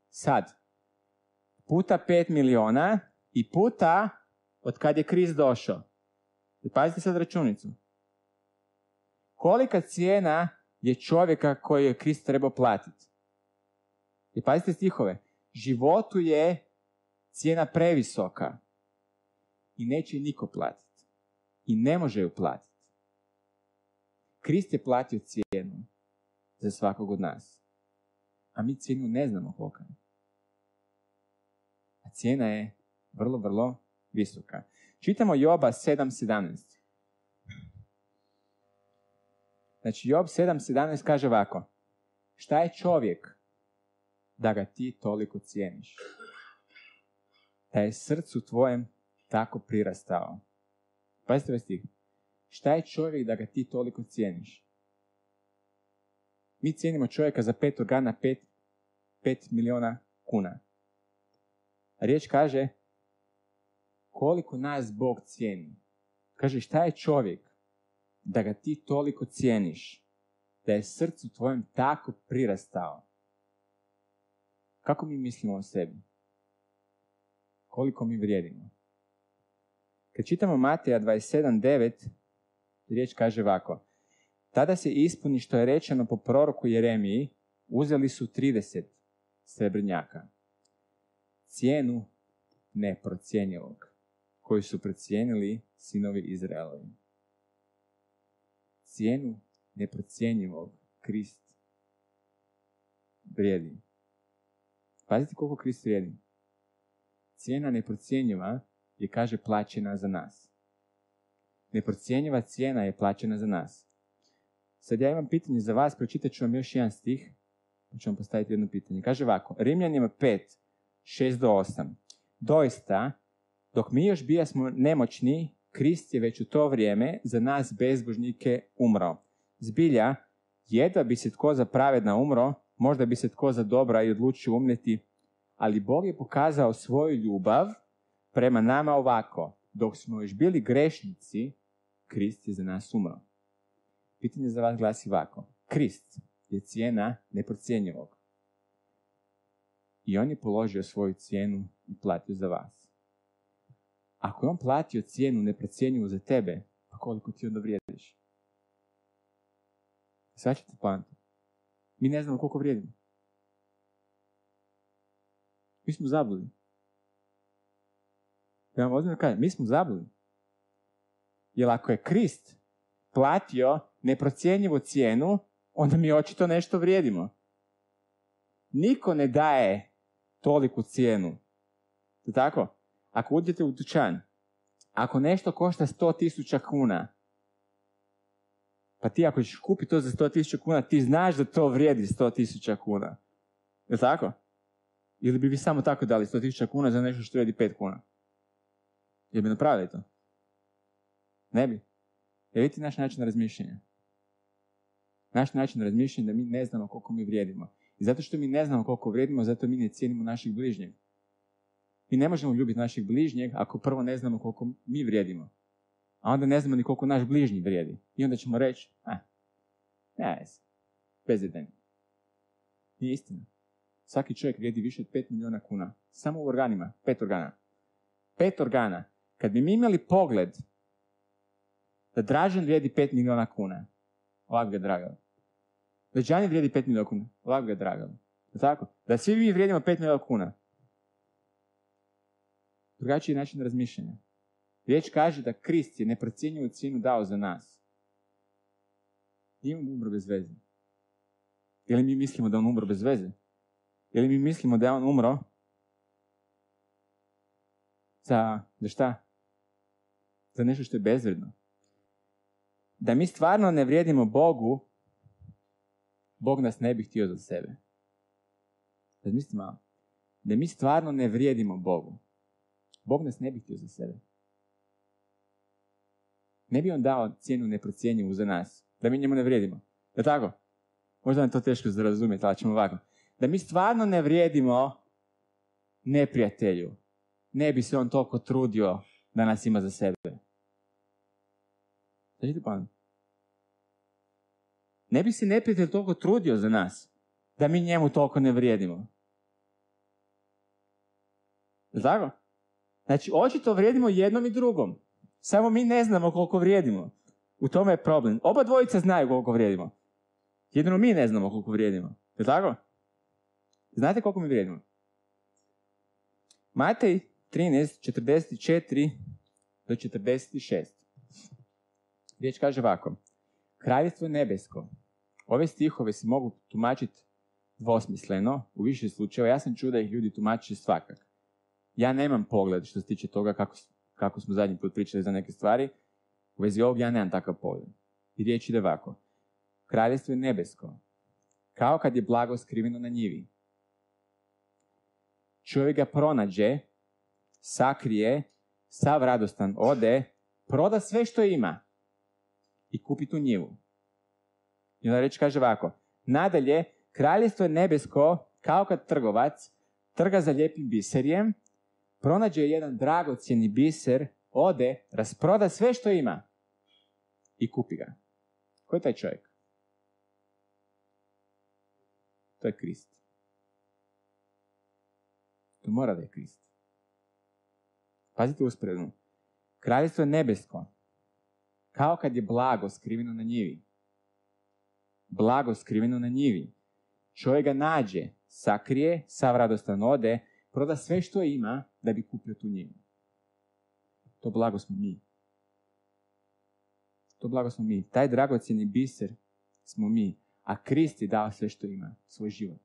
Sad. puta 5 miliona i puta od kad je Krist došao. I pazite sad računicu. Kolika cijena je čovjeka koji je Krist trebao platiti? I pazite stihove. Životu je cijena previsoka i neće niko platiti. I ne može ju platiti. Krist je platio cijenu za svakog od nas. A mi cijenu ne znamo kolika A cijena je vrlo, vrlo visoka. Čitamo Joba 7.17. Znači, Job 7.17 kaže ovako. Šta je čovjek da ga ti toliko cijeniš? Da je srcu tvojem tako prirastao. Pazite ovaj stih. Šta je čovjek da ga ti toliko cijeniš? Mi cijenimo čovjeka za pet organa, pet, pet miliona kuna. Riječ kaže koliko nas Bog cijeni. Kaže šta je čovjek da ga ti toliko cijeniš, da je srcu tvojem tako prirastao. Kako mi mislimo o sebi? Koliko mi vrijedimo? Kad čitamo Mateja 27.9, riječ kaže ovako. Tada se ispuni što je rečeno po proroku Jeremiji, uzeli su 30 srebrnjaka. Cijenu neprocijenjivog, koju su procijenili sinovi Izraelovi cijenu neprocjenjivog Krist vrijedi. Pazite koliko Krist vrijedi. Cijena neprocjenjiva je, kaže, plaćena za nas. Neprocjenjiva cijena je plaćena za nas. Sad ja imam pitanje za vas, pročitat ću vam još jedan stih, pa ću vam postaviti jedno pitanje. Kaže ovako, Rimljanima 5, 6 do 8. Doista, dok mi još bija smo nemoćni, Krist je već u to vrijeme za nas bezbožnike umro. Zbilja, jedva bi se tko za pravedna umro, možda bi se tko za dobra i odlučio umljeti, ali Bog je pokazao svoju ljubav prema nama ovako. Dok smo još bili grešnici, Krist je za nas umro. Pitanje za vas glasi ovako. Krist je cijena neprocjenjivog. I on je položio svoju cijenu i platio za vas. Ako je on platio cijenu neprocjenjivu za tebe, pa koliko ti onda vrijediš? Svaćate poantu? Mi ne znamo koliko vrijedimo. Mi smo zabludi. Ja vam ozbiljno kažem, mi smo zabludi. Jer ako je Krist platio neprocjenjivu cijenu, onda mi očito nešto vrijedimo. Niko ne daje toliku cijenu. Je tako? Ako uđete u dućan, ako nešto košta 100.000 kuna, pa ti ako ćeš kupiti to za 100.000 kuna, ti znaš da to vrijedi 100.000 kuna. Je tako? Ili bi vi samo tako dali 100.000 kuna za nešto što vrijedi 5 kuna? Je bi napravili to? Ne bi. Je vidite naš način razmišljanja? Naš način razmišljanja da mi ne znamo koliko mi vrijedimo. I zato što mi ne znamo koliko vrijedimo, zato mi ne cijenimo naših bližnjeg. Mi ne možemo ljubiti našeg bližnjeg ako prvo ne znamo koliko mi vrijedimo. A onda ne znamo ni koliko naš bližnji vrijedi. I onda ćemo reći, a, ne, beziden. Nije istina. Svaki čovjek vrijedi više od 5 milijuna kuna. Samo u organima. Pet organa. Pet organa. Kad bi mi imali pogled da Dražen vrijedi 5 milijuna kuna, ovako ga drago. Da Đani vrijedi 5 milijuna kuna, ovako ga drago. Tako? Da svi mi vrijedimo 5 milijuna kuna, drugačiji način razmišljanja. Riječ kaže da Krist je neprocjenjivu cijenu dao za nas. Nije on umro bez veze. Ili mi mislimo da on umro bez veze? Ili mi mislimo da je on umro za, za šta? Za nešto što je bezvredno. Da mi stvarno ne vrijedimo Bogu, Bog nas ne bi htio za sebe. Razmislite malo. Da mi stvarno ne vrijedimo Bogu. Bog nas ne bi htio za sebe. Ne bi on dao cijenu neprocijenjivu za nas. Da mi njemu ne vrijedimo. Je tako? Možda vam to teško za razumjeti, ali ćemo ovako. Da mi stvarno ne vrijedimo neprijatelju. Ne bi se on toliko trudio da nas ima za sebe. pa. Ne bi se neprijatelj toliko trudio za nas. Da mi njemu toliko ne vrijedimo. Je tako? Znači, očito vrijedimo jednom i drugom. Samo mi ne znamo koliko vrijedimo. U tome je problem. Oba dvojica znaju koliko vrijedimo. Jedino mi ne znamo koliko vrijedimo. Je tako? Znate koliko mi vrijedimo? Matej 13, 44 do 46. Riječ kaže ovako. Kraljevstvo nebesko. Ove stihove se mogu tumačiti dvosmisleno, u više slučajeva. Ja sam čuo da ih ljudi tumače svakak. Ja nemam pogled što se tiče toga kako, kako smo zadnji put pričali za neke stvari. U vezi ovog ja nemam takav pogled. I riječ ide ovako. Kraljevstvo je nebesko. Kao kad je blago skriveno na njivi. Čovjek ga pronađe, sakrije, sav radostan ode, proda sve što ima i kupi tu njivu. I onda reći kaže ovako. Nadalje, kraljevstvo je nebesko kao kad trgovac trga za lijepim biserjem, pronađe jedan dragocjeni biser, ode, rasproda sve što ima i kupi ga. Ko je taj čovjek? To je Krist. To mora da je Krist. Pazite usporedno. Kraljevstvo je nebesko. Kao kad je blago skriveno na njivi. Blago skriveno na njivi. Čovjek ga nađe, sakrije, sav radostan ode, proda sve što ima da bi kupio tu njivu. To blago smo mi. To blago smo mi. Taj dragocjeni biser smo mi. A Krist je dao sve što ima, svoj život.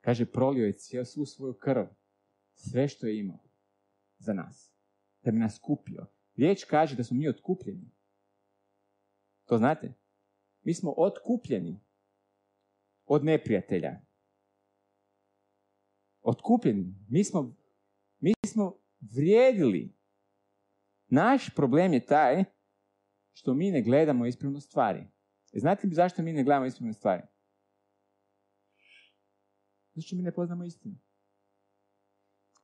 Kaže, prolio je svu svoju krv, sve što je imao za nas. Da bi nas kupio. Riječ kaže da smo mi otkupljeni. To znate? Mi smo otkupljeni od neprijatelja. Otkupljeni. Mi smo, mi smo vrijedili. Naš problem je taj što mi ne gledamo ispravno stvari. E, znate li zašto mi ne gledamo ispravne stvari? Zato što mi ne poznamo istinu.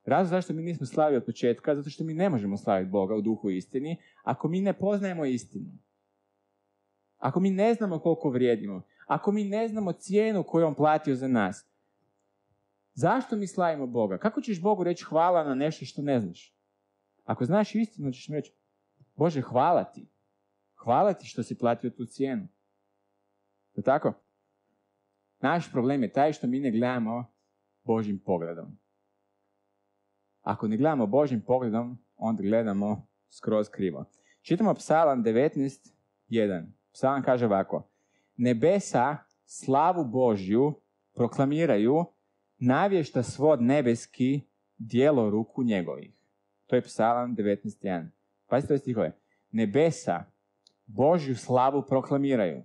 Razlog zašto mi nismo slavili od početka, zato što mi ne možemo slaviti Boga u duhu istini, ako mi ne poznajemo istinu. Ako mi ne znamo koliko vrijedimo, ako mi ne znamo cijenu koju on platio za nas, zašto mi slavimo Boga? Kako ćeš Bogu reći hvala na nešto što ne znaš? Ako znaš istinu, ćeš mi reći, Bože, hvala ti. Hvala ti što si platio tu cijenu. Je tako? Naš problem je taj što mi ne gledamo Božim pogledom. Ako ne gledamo Božim pogledom, onda gledamo skroz krivo. Čitamo psalam 19.1. Psalam kaže ovako. Nebesa slavu Božju proklamiraju, navješta svod nebeski dijelo ruku njegovih. To je psalam 19.1. Pazite ove stihove. Nebesa Božju slavu proklamiraju.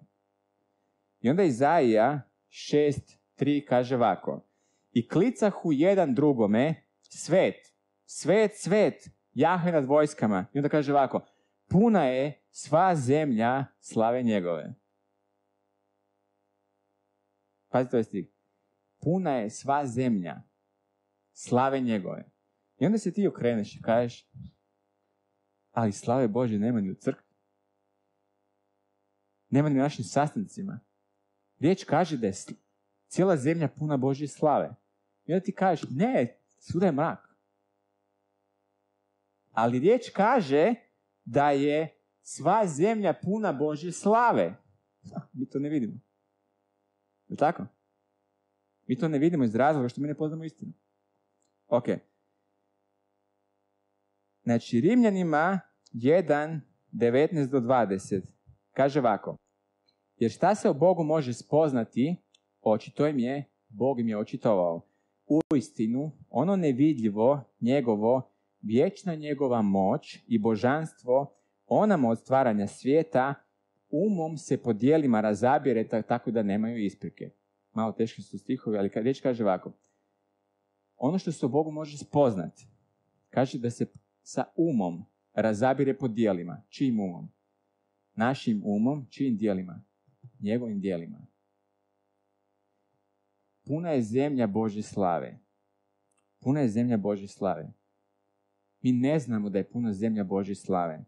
I onda Izaija 6.3 kaže ovako. I klicahu jedan drugome, svet, svet, svet, Jahve nad vojskama. I onda kaže ovako, puna je sva zemlja slave njegove. Pazite ovaj stih. Puna je sva zemlja slave njegove. I onda se ti okreneš i kažeš, ali slave Bože nema ni u crkvi. Nema ni u našim sastancima. Riječ kaže da je cijela zemlja puna Božje slave. I onda ti kažeš, ne, svuda je mrak. Ali riječ kaže da je sva zemlja puna Božje slave. Mi to ne vidimo. Je tako? Mi to ne vidimo iz razloga što mi ne poznamo istinu. Ok. Znači, Rimljanima 1, 19 do 20 kaže ovako. Jer šta se o Bogu može spoznati, očito im je, Bog im je očitovao. U istinu, ono nevidljivo, njegovo, vječna njegova moć i božanstvo, onam od stvaranja svijeta, umom se po dijelima razabire tako da nemaju isprike. Malo teški su stihovi, ali riječ kaže ovako. Ono što se o Bogu može spoznati, kaže da se sa umom razabire po dijelima. Čijim umom? Našim umom, čijim dijelima? Njegovim dijelima. Puna je zemlja Božje slave. Puna je zemlja Božje slave. Mi ne znamo da je puna zemlja Božje slave.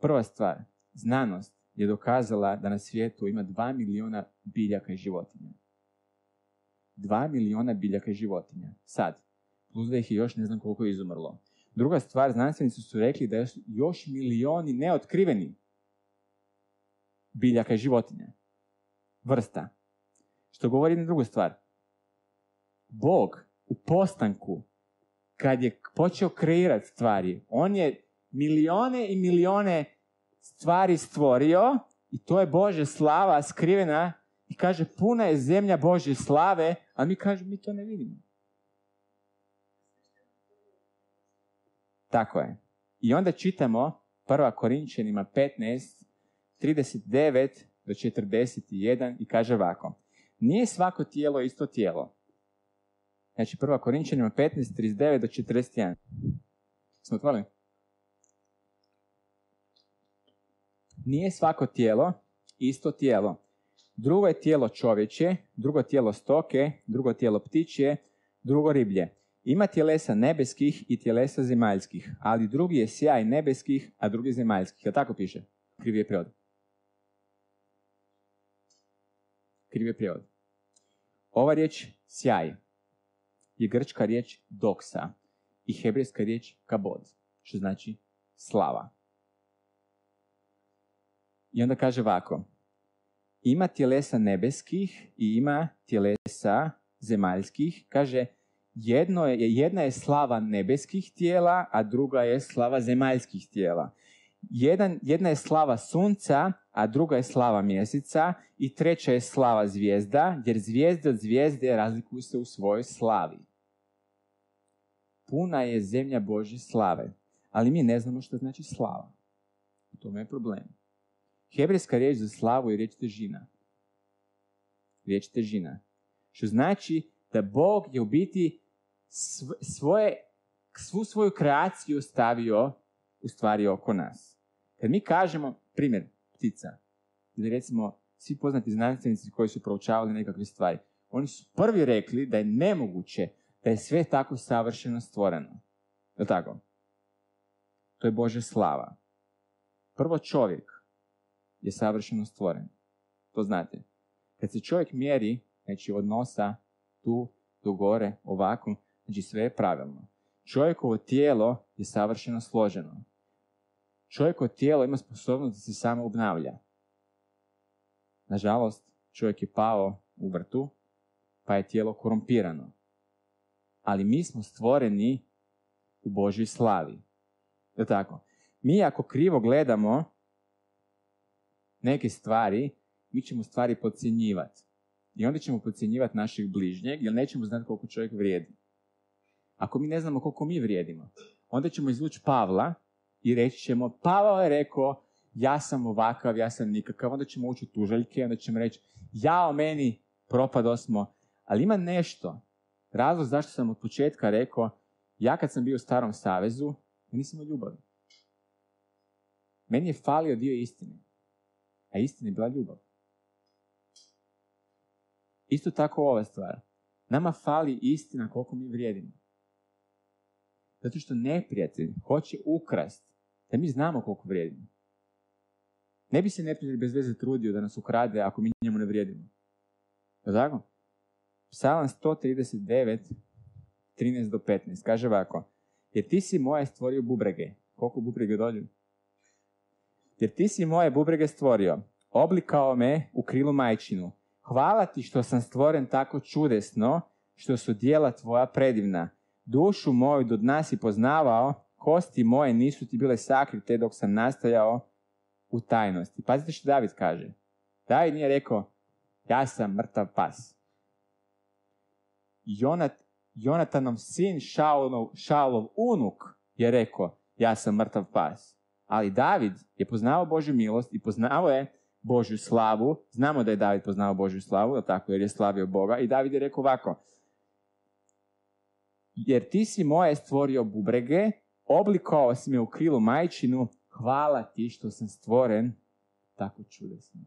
Prva stvar, znanost je dokazala da na svijetu ima dva miliona biljaka i životinja. Dva miliona biljaka i životinja. Sad, plus da ih je još ne znam koliko izumrlo. Druga stvar, znanstvenici su rekli da je još milioni neotkriveni biljaka i životinja. Vrsta. Što govori na drugu stvar. Bog u postanku, kad je počeo kreirati stvari, on je milione i milione stvari stvorio i to je Bože slava skrivena i kaže puna je zemlja Bože slave, a mi kažemo mi to ne vidimo. Tako je. I onda čitamo prva Korinčanima 15, 39 do 41 i kaže ovako. Nije svako tijelo isto tijelo. Znači prva Korinčanima 15, 39 do 41. Smo otvorili? Nije svako tijelo isto tijelo. Drugo je tijelo čovječe, drugo tijelo stoke, drugo tijelo ptičje, drugo riblje. Ima tjelesa nebeskih i tjelesa zemaljskih, ali drugi je sjaj nebeskih, a drugi zemaljskih. Tako piše? Krivi je prijevod. Krivi je prijevod. Ova riječ sjaj je grčka riječ doksa i hebrejska riječ kabod, što znači slava. I onda kaže ovako, ima tjelesa nebeskih i ima tjelesa zemaljskih. Kaže, jedno je, jedna je slava nebeskih tijela, a druga je slava zemaljskih tijela. Jedan, jedna je slava sunca, a druga je slava mjeseca i treća je slava zvijezda, jer zvijezde od zvijezde razlikuju se u svojoj slavi. Puna je zemlja Božje slave, ali mi ne znamo što znači slava. U tome je problem. Hebrejska riječ za slavu je riječ težina. Riječ težina. Što znači da Bog je u biti svoje, svu svoju kreaciju stavio u stvari oko nas. Kad mi kažemo, primjer, ptica, ili recimo svi poznati znanstvenici koji su proučavali nekakve stvari, oni su prvi rekli da je nemoguće da je sve tako savršeno stvoreno. Je tako? To je Bože slava. Prvo čovjek je savršeno stvoren. To znate. Kad se čovjek mjeri, znači od nosa tu do gore, ovako, znači sve je pravilno. Čovjekovo tijelo je savršeno složeno. Čovjekovo tijelo ima sposobnost da se samo obnavlja. Nažalost, čovjek je pao u vrtu, pa je tijelo korumpirano. Ali mi smo stvoreni u Božoj slavi. Je tako? Mi ako krivo gledamo neke stvari, mi ćemo stvari podcjenjivati. I onda ćemo podcjenjivati naših bližnjeg, jer nećemo znati koliko čovjek vrijedi. Ako mi ne znamo koliko mi vrijedimo, onda ćemo izvući Pavla i reći ćemo, Pavao je rekao, ja sam ovakav, ja sam nikakav, onda ćemo ući u tužaljke, onda ćemo reći, ja o meni propado smo, ali ima nešto, razlog zašto sam od početka rekao, ja kad sam bio u starom savezu, nisam imao ljubavi. Meni je falio dio istine. A istina je bila ljubav. Isto tako ova stvar. Nama fali istina koliko mi vrijedimo. Zato što neprijatelj hoće ukrast da mi znamo koliko vrijedimo. Ne bi se neprijatelj bez veze trudio da nas ukrade ako mi njemu ne vrijedimo. Je tako? Psalam 139, 13 do 15. Kaže ovako. Jer ti si moje stvorio bubrege. Koliko bubrege dođu? Jer ti si moje bubrege stvorio. Oblikao me u krilu majčinu. Hvala ti što sam stvoren tako čudesno, što su dijela tvoja predivna. Dušu moju do dna si poznavao, kosti moje nisu ti bile sakrite dok sam nastajao u tajnosti. Pazite što David kaže. David nije rekao, ja sam mrtav pas. Jonat, Jonatanov sin Šaulov, Šaulov unuk je rekao, ja sam mrtav pas. Ali David je poznao Božju milost i poznao je Božju slavu. Znamo da je David poznao Božju slavu, tako, jer je slavio Boga. I David je rekao ovako, jer ti si moje stvorio bubrege, oblikovao si me u krilu majčinu, hvala ti što sam stvoren tako čudesno.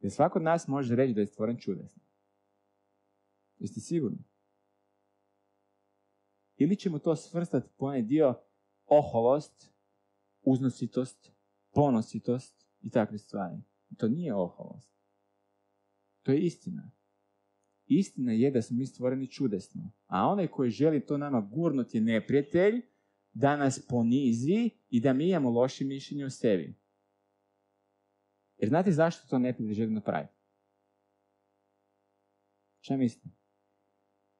Jer svako od nas može reći da je stvoren čudesno. Jeste sigurni? Ili ćemo to svrstati po onaj dio oholost, uznositost, ponositost i takve stvari. To nije oholost. To je istina. Istina je da smo mi stvoreni čudesno. A onaj koji želi to nama gurnuti neprijatelj, da nas ponizi i da mi imamo loše mišljenje o sebi. Jer znate zašto to neprijatelj želi napraviti? Šta mislite?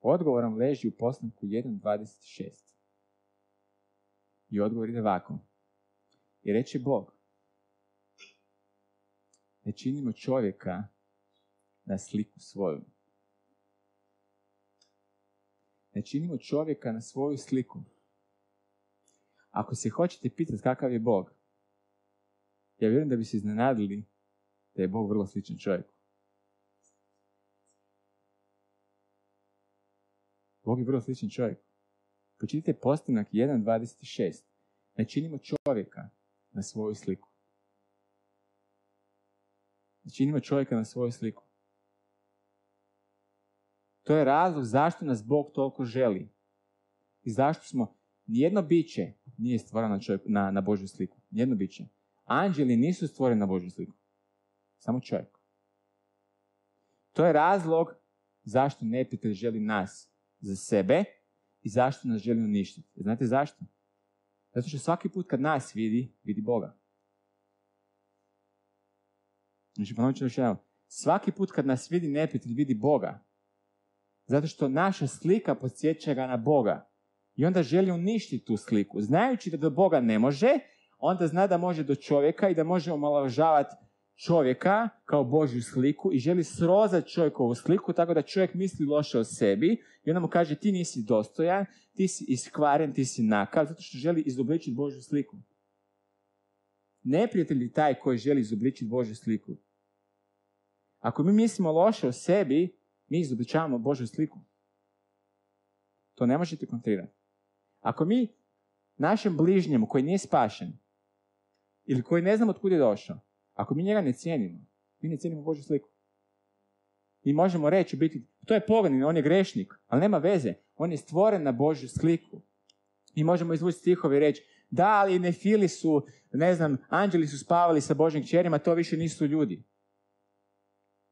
Odgovorom leži u poslanku 1.26. I odgovor ide ovako. I reče Bog, ne činimo čovjeka na sliku svoju. Ne činimo čovjeka na svoju sliku. Ako se hoćete pitati kakav je Bog, ja vjerujem da bi se iznenadili da je Bog vrlo sličan čovjeku. Bog je vrlo sličan čovjek. Počitajte postanak 1.26. Ne činimo čovjeka na svoju sliku. Ne činimo čovjeka na svoju sliku. To je razlog zašto nas Bog toliko želi. I zašto smo, nijedno biće nije stvoreno na, na, Božju sliku. Nijedno biće. Anđeli nisu stvoreni na Božju sliku. Samo čovjek. To je razlog zašto neprijatelj želi nas za sebe i zašto nas želi uništiti. Znate zašto? Zato što svaki put kad nas vidi, vidi Boga. Znači, ponovit ću još. Svaki put kad nas vidi neprijatelj, vidi Boga. Zato što naša slika podsjeća ga na Boga. I onda želi uništiti tu sliku. Znajući da do Boga ne može, onda zna da može do čovjeka i da može omalovažavati čovjeka kao Božju sliku i želi srozati čovjekovu sliku tako da čovjek misli loše o sebi i onda mu kaže ti nisi dostojan, ti si iskvaren, ti si nakav, zato što želi izobličiti Božju sliku. Neprijatelj je taj koji želi izobličiti Božju sliku. Ako mi mislimo loše o sebi, mi izobličavamo Božju sliku. To ne možete kontrirati. Ako mi našem bližnjemu koji nije spašen ili koji ne znamo od kud je došao, ako mi njega ne cijenimo, mi ne cijenimo Božju sliku. Mi možemo reći, biti, to je poganin, on je grešnik, ali nema veze. On je stvoren na Božju sliku. Mi možemo izvući stihove i reći, da, ali nefili su, ne znam, anđeli su spavali sa Božjim kćerima, to više nisu ljudi.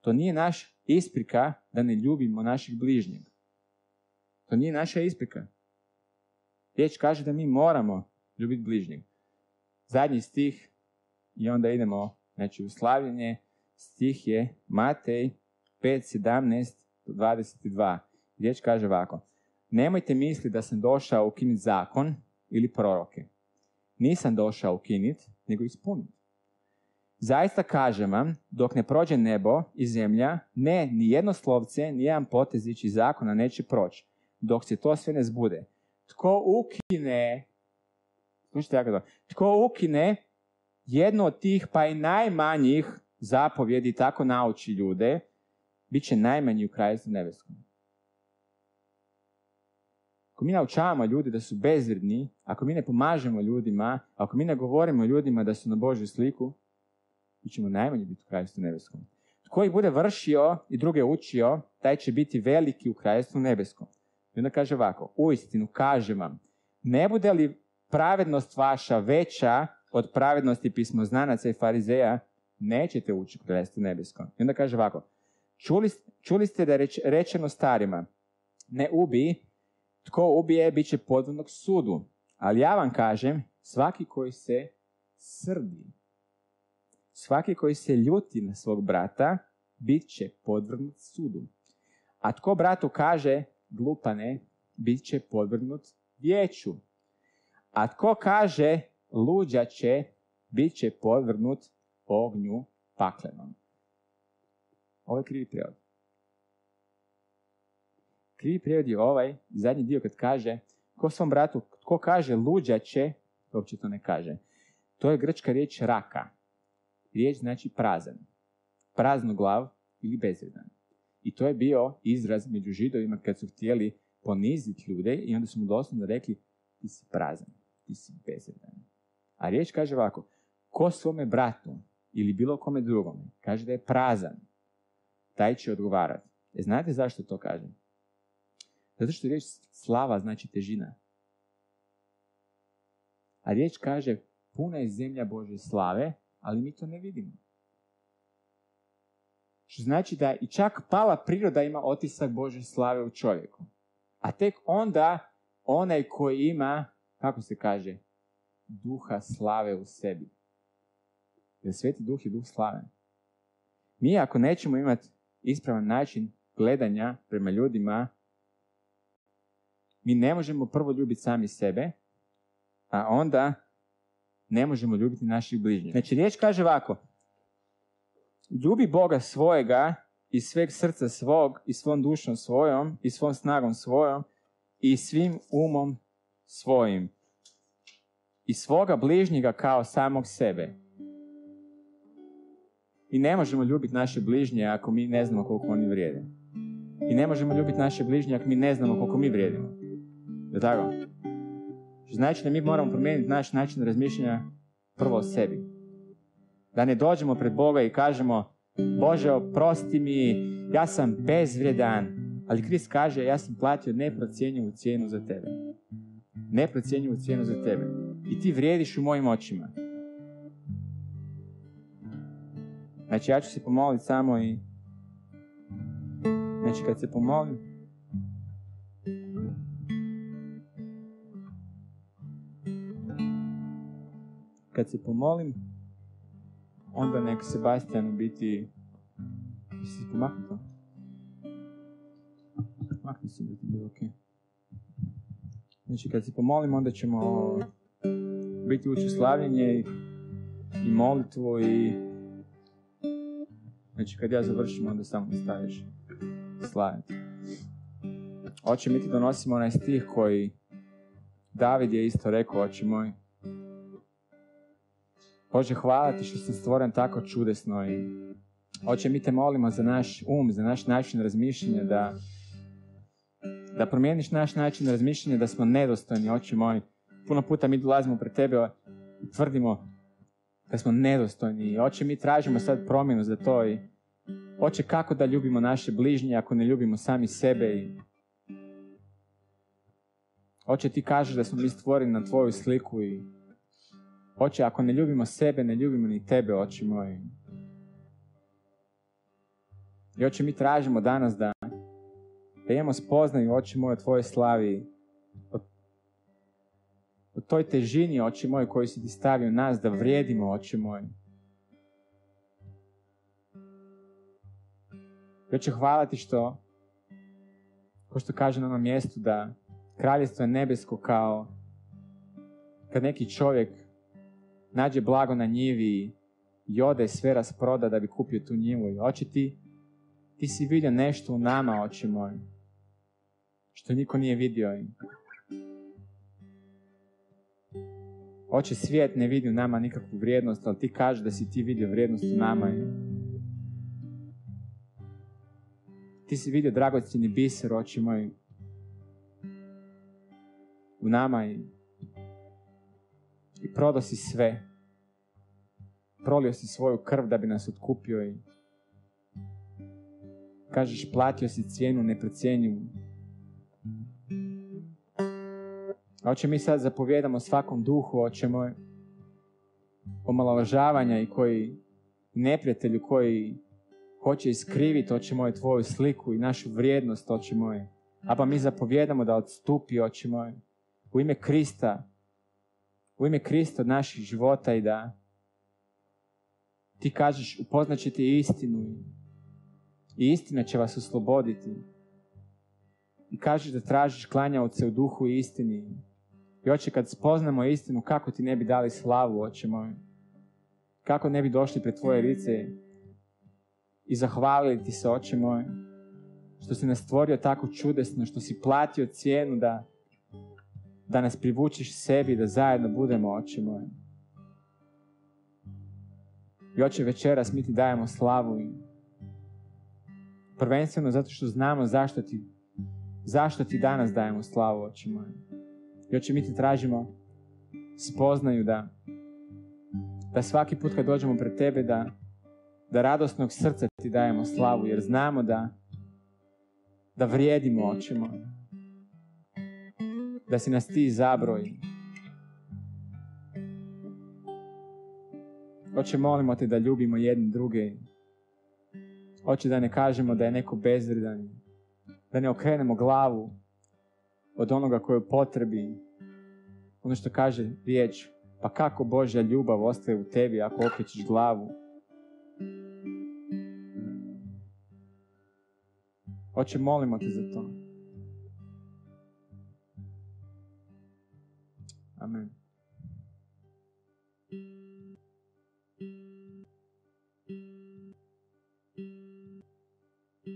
To nije naš isprika da ne ljubimo naših bližnjeg. To nije naša isprika. Riječ kaže da mi moramo ljubiti bližnjeg. Zadnji stih i onda idemo Znači, uslavljenje stih je Matej 5, 17 22. Riječ kaže ovako. Nemojte misliti da sam došao ukinuti zakon ili proroke. Nisam došao ukinuti, nego ispuniti. Zaista kažem vam, dok ne prođe nebo i zemlja, ne, ni jedno slovce, ni jedan potezić iz zakona neće proći, dok se to sve ne zbude. Tko ukine, slušajte jako tko ukine jedno od tih pa i najmanjih zapovjedi tako nauči ljude, bit će najmanji u kraljestvu nebeskom. Ako mi naučavamo ljude da su bezvredni, ako mi ne pomažemo ljudima, ako mi ne govorimo ljudima da su na Božju sliku, mi ćemo najmanji biti u kraljestvu nebeskom. Ih bude vršio i druge učio, taj će biti veliki u kraljestvu nebeskom. I onda kaže ovako, uistinu kažem vam, ne bude li pravednost vaša veća od pravednosti pismoznanaca i farizeja nećete ući u kraljestvu nebeskom. I onda kaže ovako, čuli, čuli ste da je reč, rečeno starima, ne ubi, tko ubije, bit će podvrnog sudu. Ali ja vam kažem, svaki koji se srdi, svaki koji se ljuti na svog brata, bit će podvrgnut sudu. A tko bratu kaže, glupane, bit će podvrgnut vijeću. A tko kaže, luđa će, bit će podvrnut ognju paklenom. Ovo je krivi prijevod. Krivi prijevod je ovaj, zadnji dio kad kaže, ko svom bratu, tko kaže luđa će, uopće to ne kaže. To je grčka riječ raka. Riječ znači prazan. Praznu glav ili bezvredan. I to je bio izraz među židovima kad su htjeli poniziti ljude i onda su mu doslovno rekli ti si prazan, ti si bezvredan. A riječ kaže ovako, ko svome bratu ili bilo kome drugome kaže da je prazan, taj će odgovarati. E, znate zašto to kaže? Zato što riječ slava znači težina. A riječ kaže, puna je zemlja Bože slave, ali mi to ne vidimo. Što znači da i čak pala priroda ima otisak Bože slave u čovjeku. A tek onda onaj koji ima, kako se kaže, duha slave u sebi. Jer sveti duh je duh slave. Mi ako nećemo imati ispravan način gledanja prema ljudima, mi ne možemo prvo ljubiti sami sebe, a onda ne možemo ljubiti naših bližnjih. Znači, riječ kaže ovako, ljubi Boga svojega i sveg srca svog i svom dušom svojom i svom snagom svojom i svim umom svojim i svoga bližnjega kao samog sebe. I ne možemo ljubiti naše bližnje ako mi ne znamo koliko oni vrijede. I ne možemo ljubiti naše bližnje ako mi ne znamo koliko mi vrijedimo. Je tako? Što znači da mi moramo promijeniti naš način razmišljanja prvo o sebi. Da ne dođemo pred Boga i kažemo Bože, oprosti mi, ja sam bezvrijedan. Ali Krist kaže, ja sam platio neprocjenjivu cijenu za tebe. Neprocjenjivu cijenu za tebe. I ti vrijediš u mojim očima. Znači ja ću se pomoliti samo i... Znači kad se pomolim... Kad se pomolim, onda nek Sebastian biti... Jesi to? Makni se da ti bude ok. Znači kad se pomolim, onda ćemo biti ući slavljenje i, i molitvu i Znači, kad ja završim, onda samo staviš slaviti. Oče, mi ti donosimo onaj stih koji David je isto rekao, oči moj. Bože, hvala ti što si stvoren tako čudesno i Oče, mi te molimo za naš um, za naš način razmišljanja, da, da promijeniš naš način razmišljanja, da smo nedostojni, oči moj. Puno puta mi dolazimo pred tebe i tvrdimo da smo nedostojni. Oče, mi tražimo sad promjenu za to i Oče, kako da ljubimo naše bližnje ako ne ljubimo sami sebe i Oče, ti kažeš da smo mi stvoreni na tvoju sliku i Oče, ako ne ljubimo sebe, ne ljubimo ni tebe, oči moji. I oče, mi tražimo danas da, da imamo spoznaju, oči moje, tvoje slavi, o, o toj težini, oči moji, koji si ti stavio nas, da vrijedimo, oči moji. I oče, hvala ti što, ko što kaže na onom mjestu, da kraljestvo je nebesko kao kad neki čovjek nađe blago na njivi i ode sve rasproda da bi kupio tu njivu. I oči ti, ti si vidio nešto u nama, oči moji, što niko nije vidio. Oče, svijet ne vidi u nama nikakvu vrijednost, ali ti kažeš da si ti vidio vrijednost u nama. Ti si vidio dragocjeni biser, oči moji, u nama i, i prodao si sve. Prolio si svoju krv da bi nas otkupio i kažeš platio si cijenu neprocijenjivu. A oče mi sad zapovjedamo svakom duhu, oče moj, omalovažavanja i koji neprijatelju koji hoće iskriviti, oče moje, tvoju sliku i našu vrijednost, oče moje. A pa mi zapovjedamo da odstupi, oče moje, u ime Krista, u ime Krista od naših života i da ti kažeš upoznaćete istinu i istina će vas osloboditi. I kažeš da tražiš klanjaoce u duhu i istini. I oče, kad spoznamo istinu, kako ti ne bi dali slavu, oče moj? Kako ne bi došli pred tvoje lice i zahvalili ti se, oče moj, što si nas stvorio tako čudesno, što si platio cijenu da, da nas privučiš sebi, da zajedno budemo, oče moj. I oče, večeras mi ti dajemo slavu i prvenstveno zato što znamo zašto ti, zašto ti danas dajemo slavu, oče moj. I oče, mi ti tražimo spoznaju da, da svaki put kad dođemo pred tebe da da radosnog srca ti dajemo slavu, jer znamo da, da vrijedimo očima. Da si nas ti zabroji. Oče, molimo te da ljubimo jedni druge. Oče, da ne kažemo da je neko bezvredan. Da ne okrenemo glavu od onoga koje je potrebi. Ono što kaže riječ, pa kako Božja ljubav ostaje u tebi ako okrećeš glavu. Oče, molimo te za to. 아멘.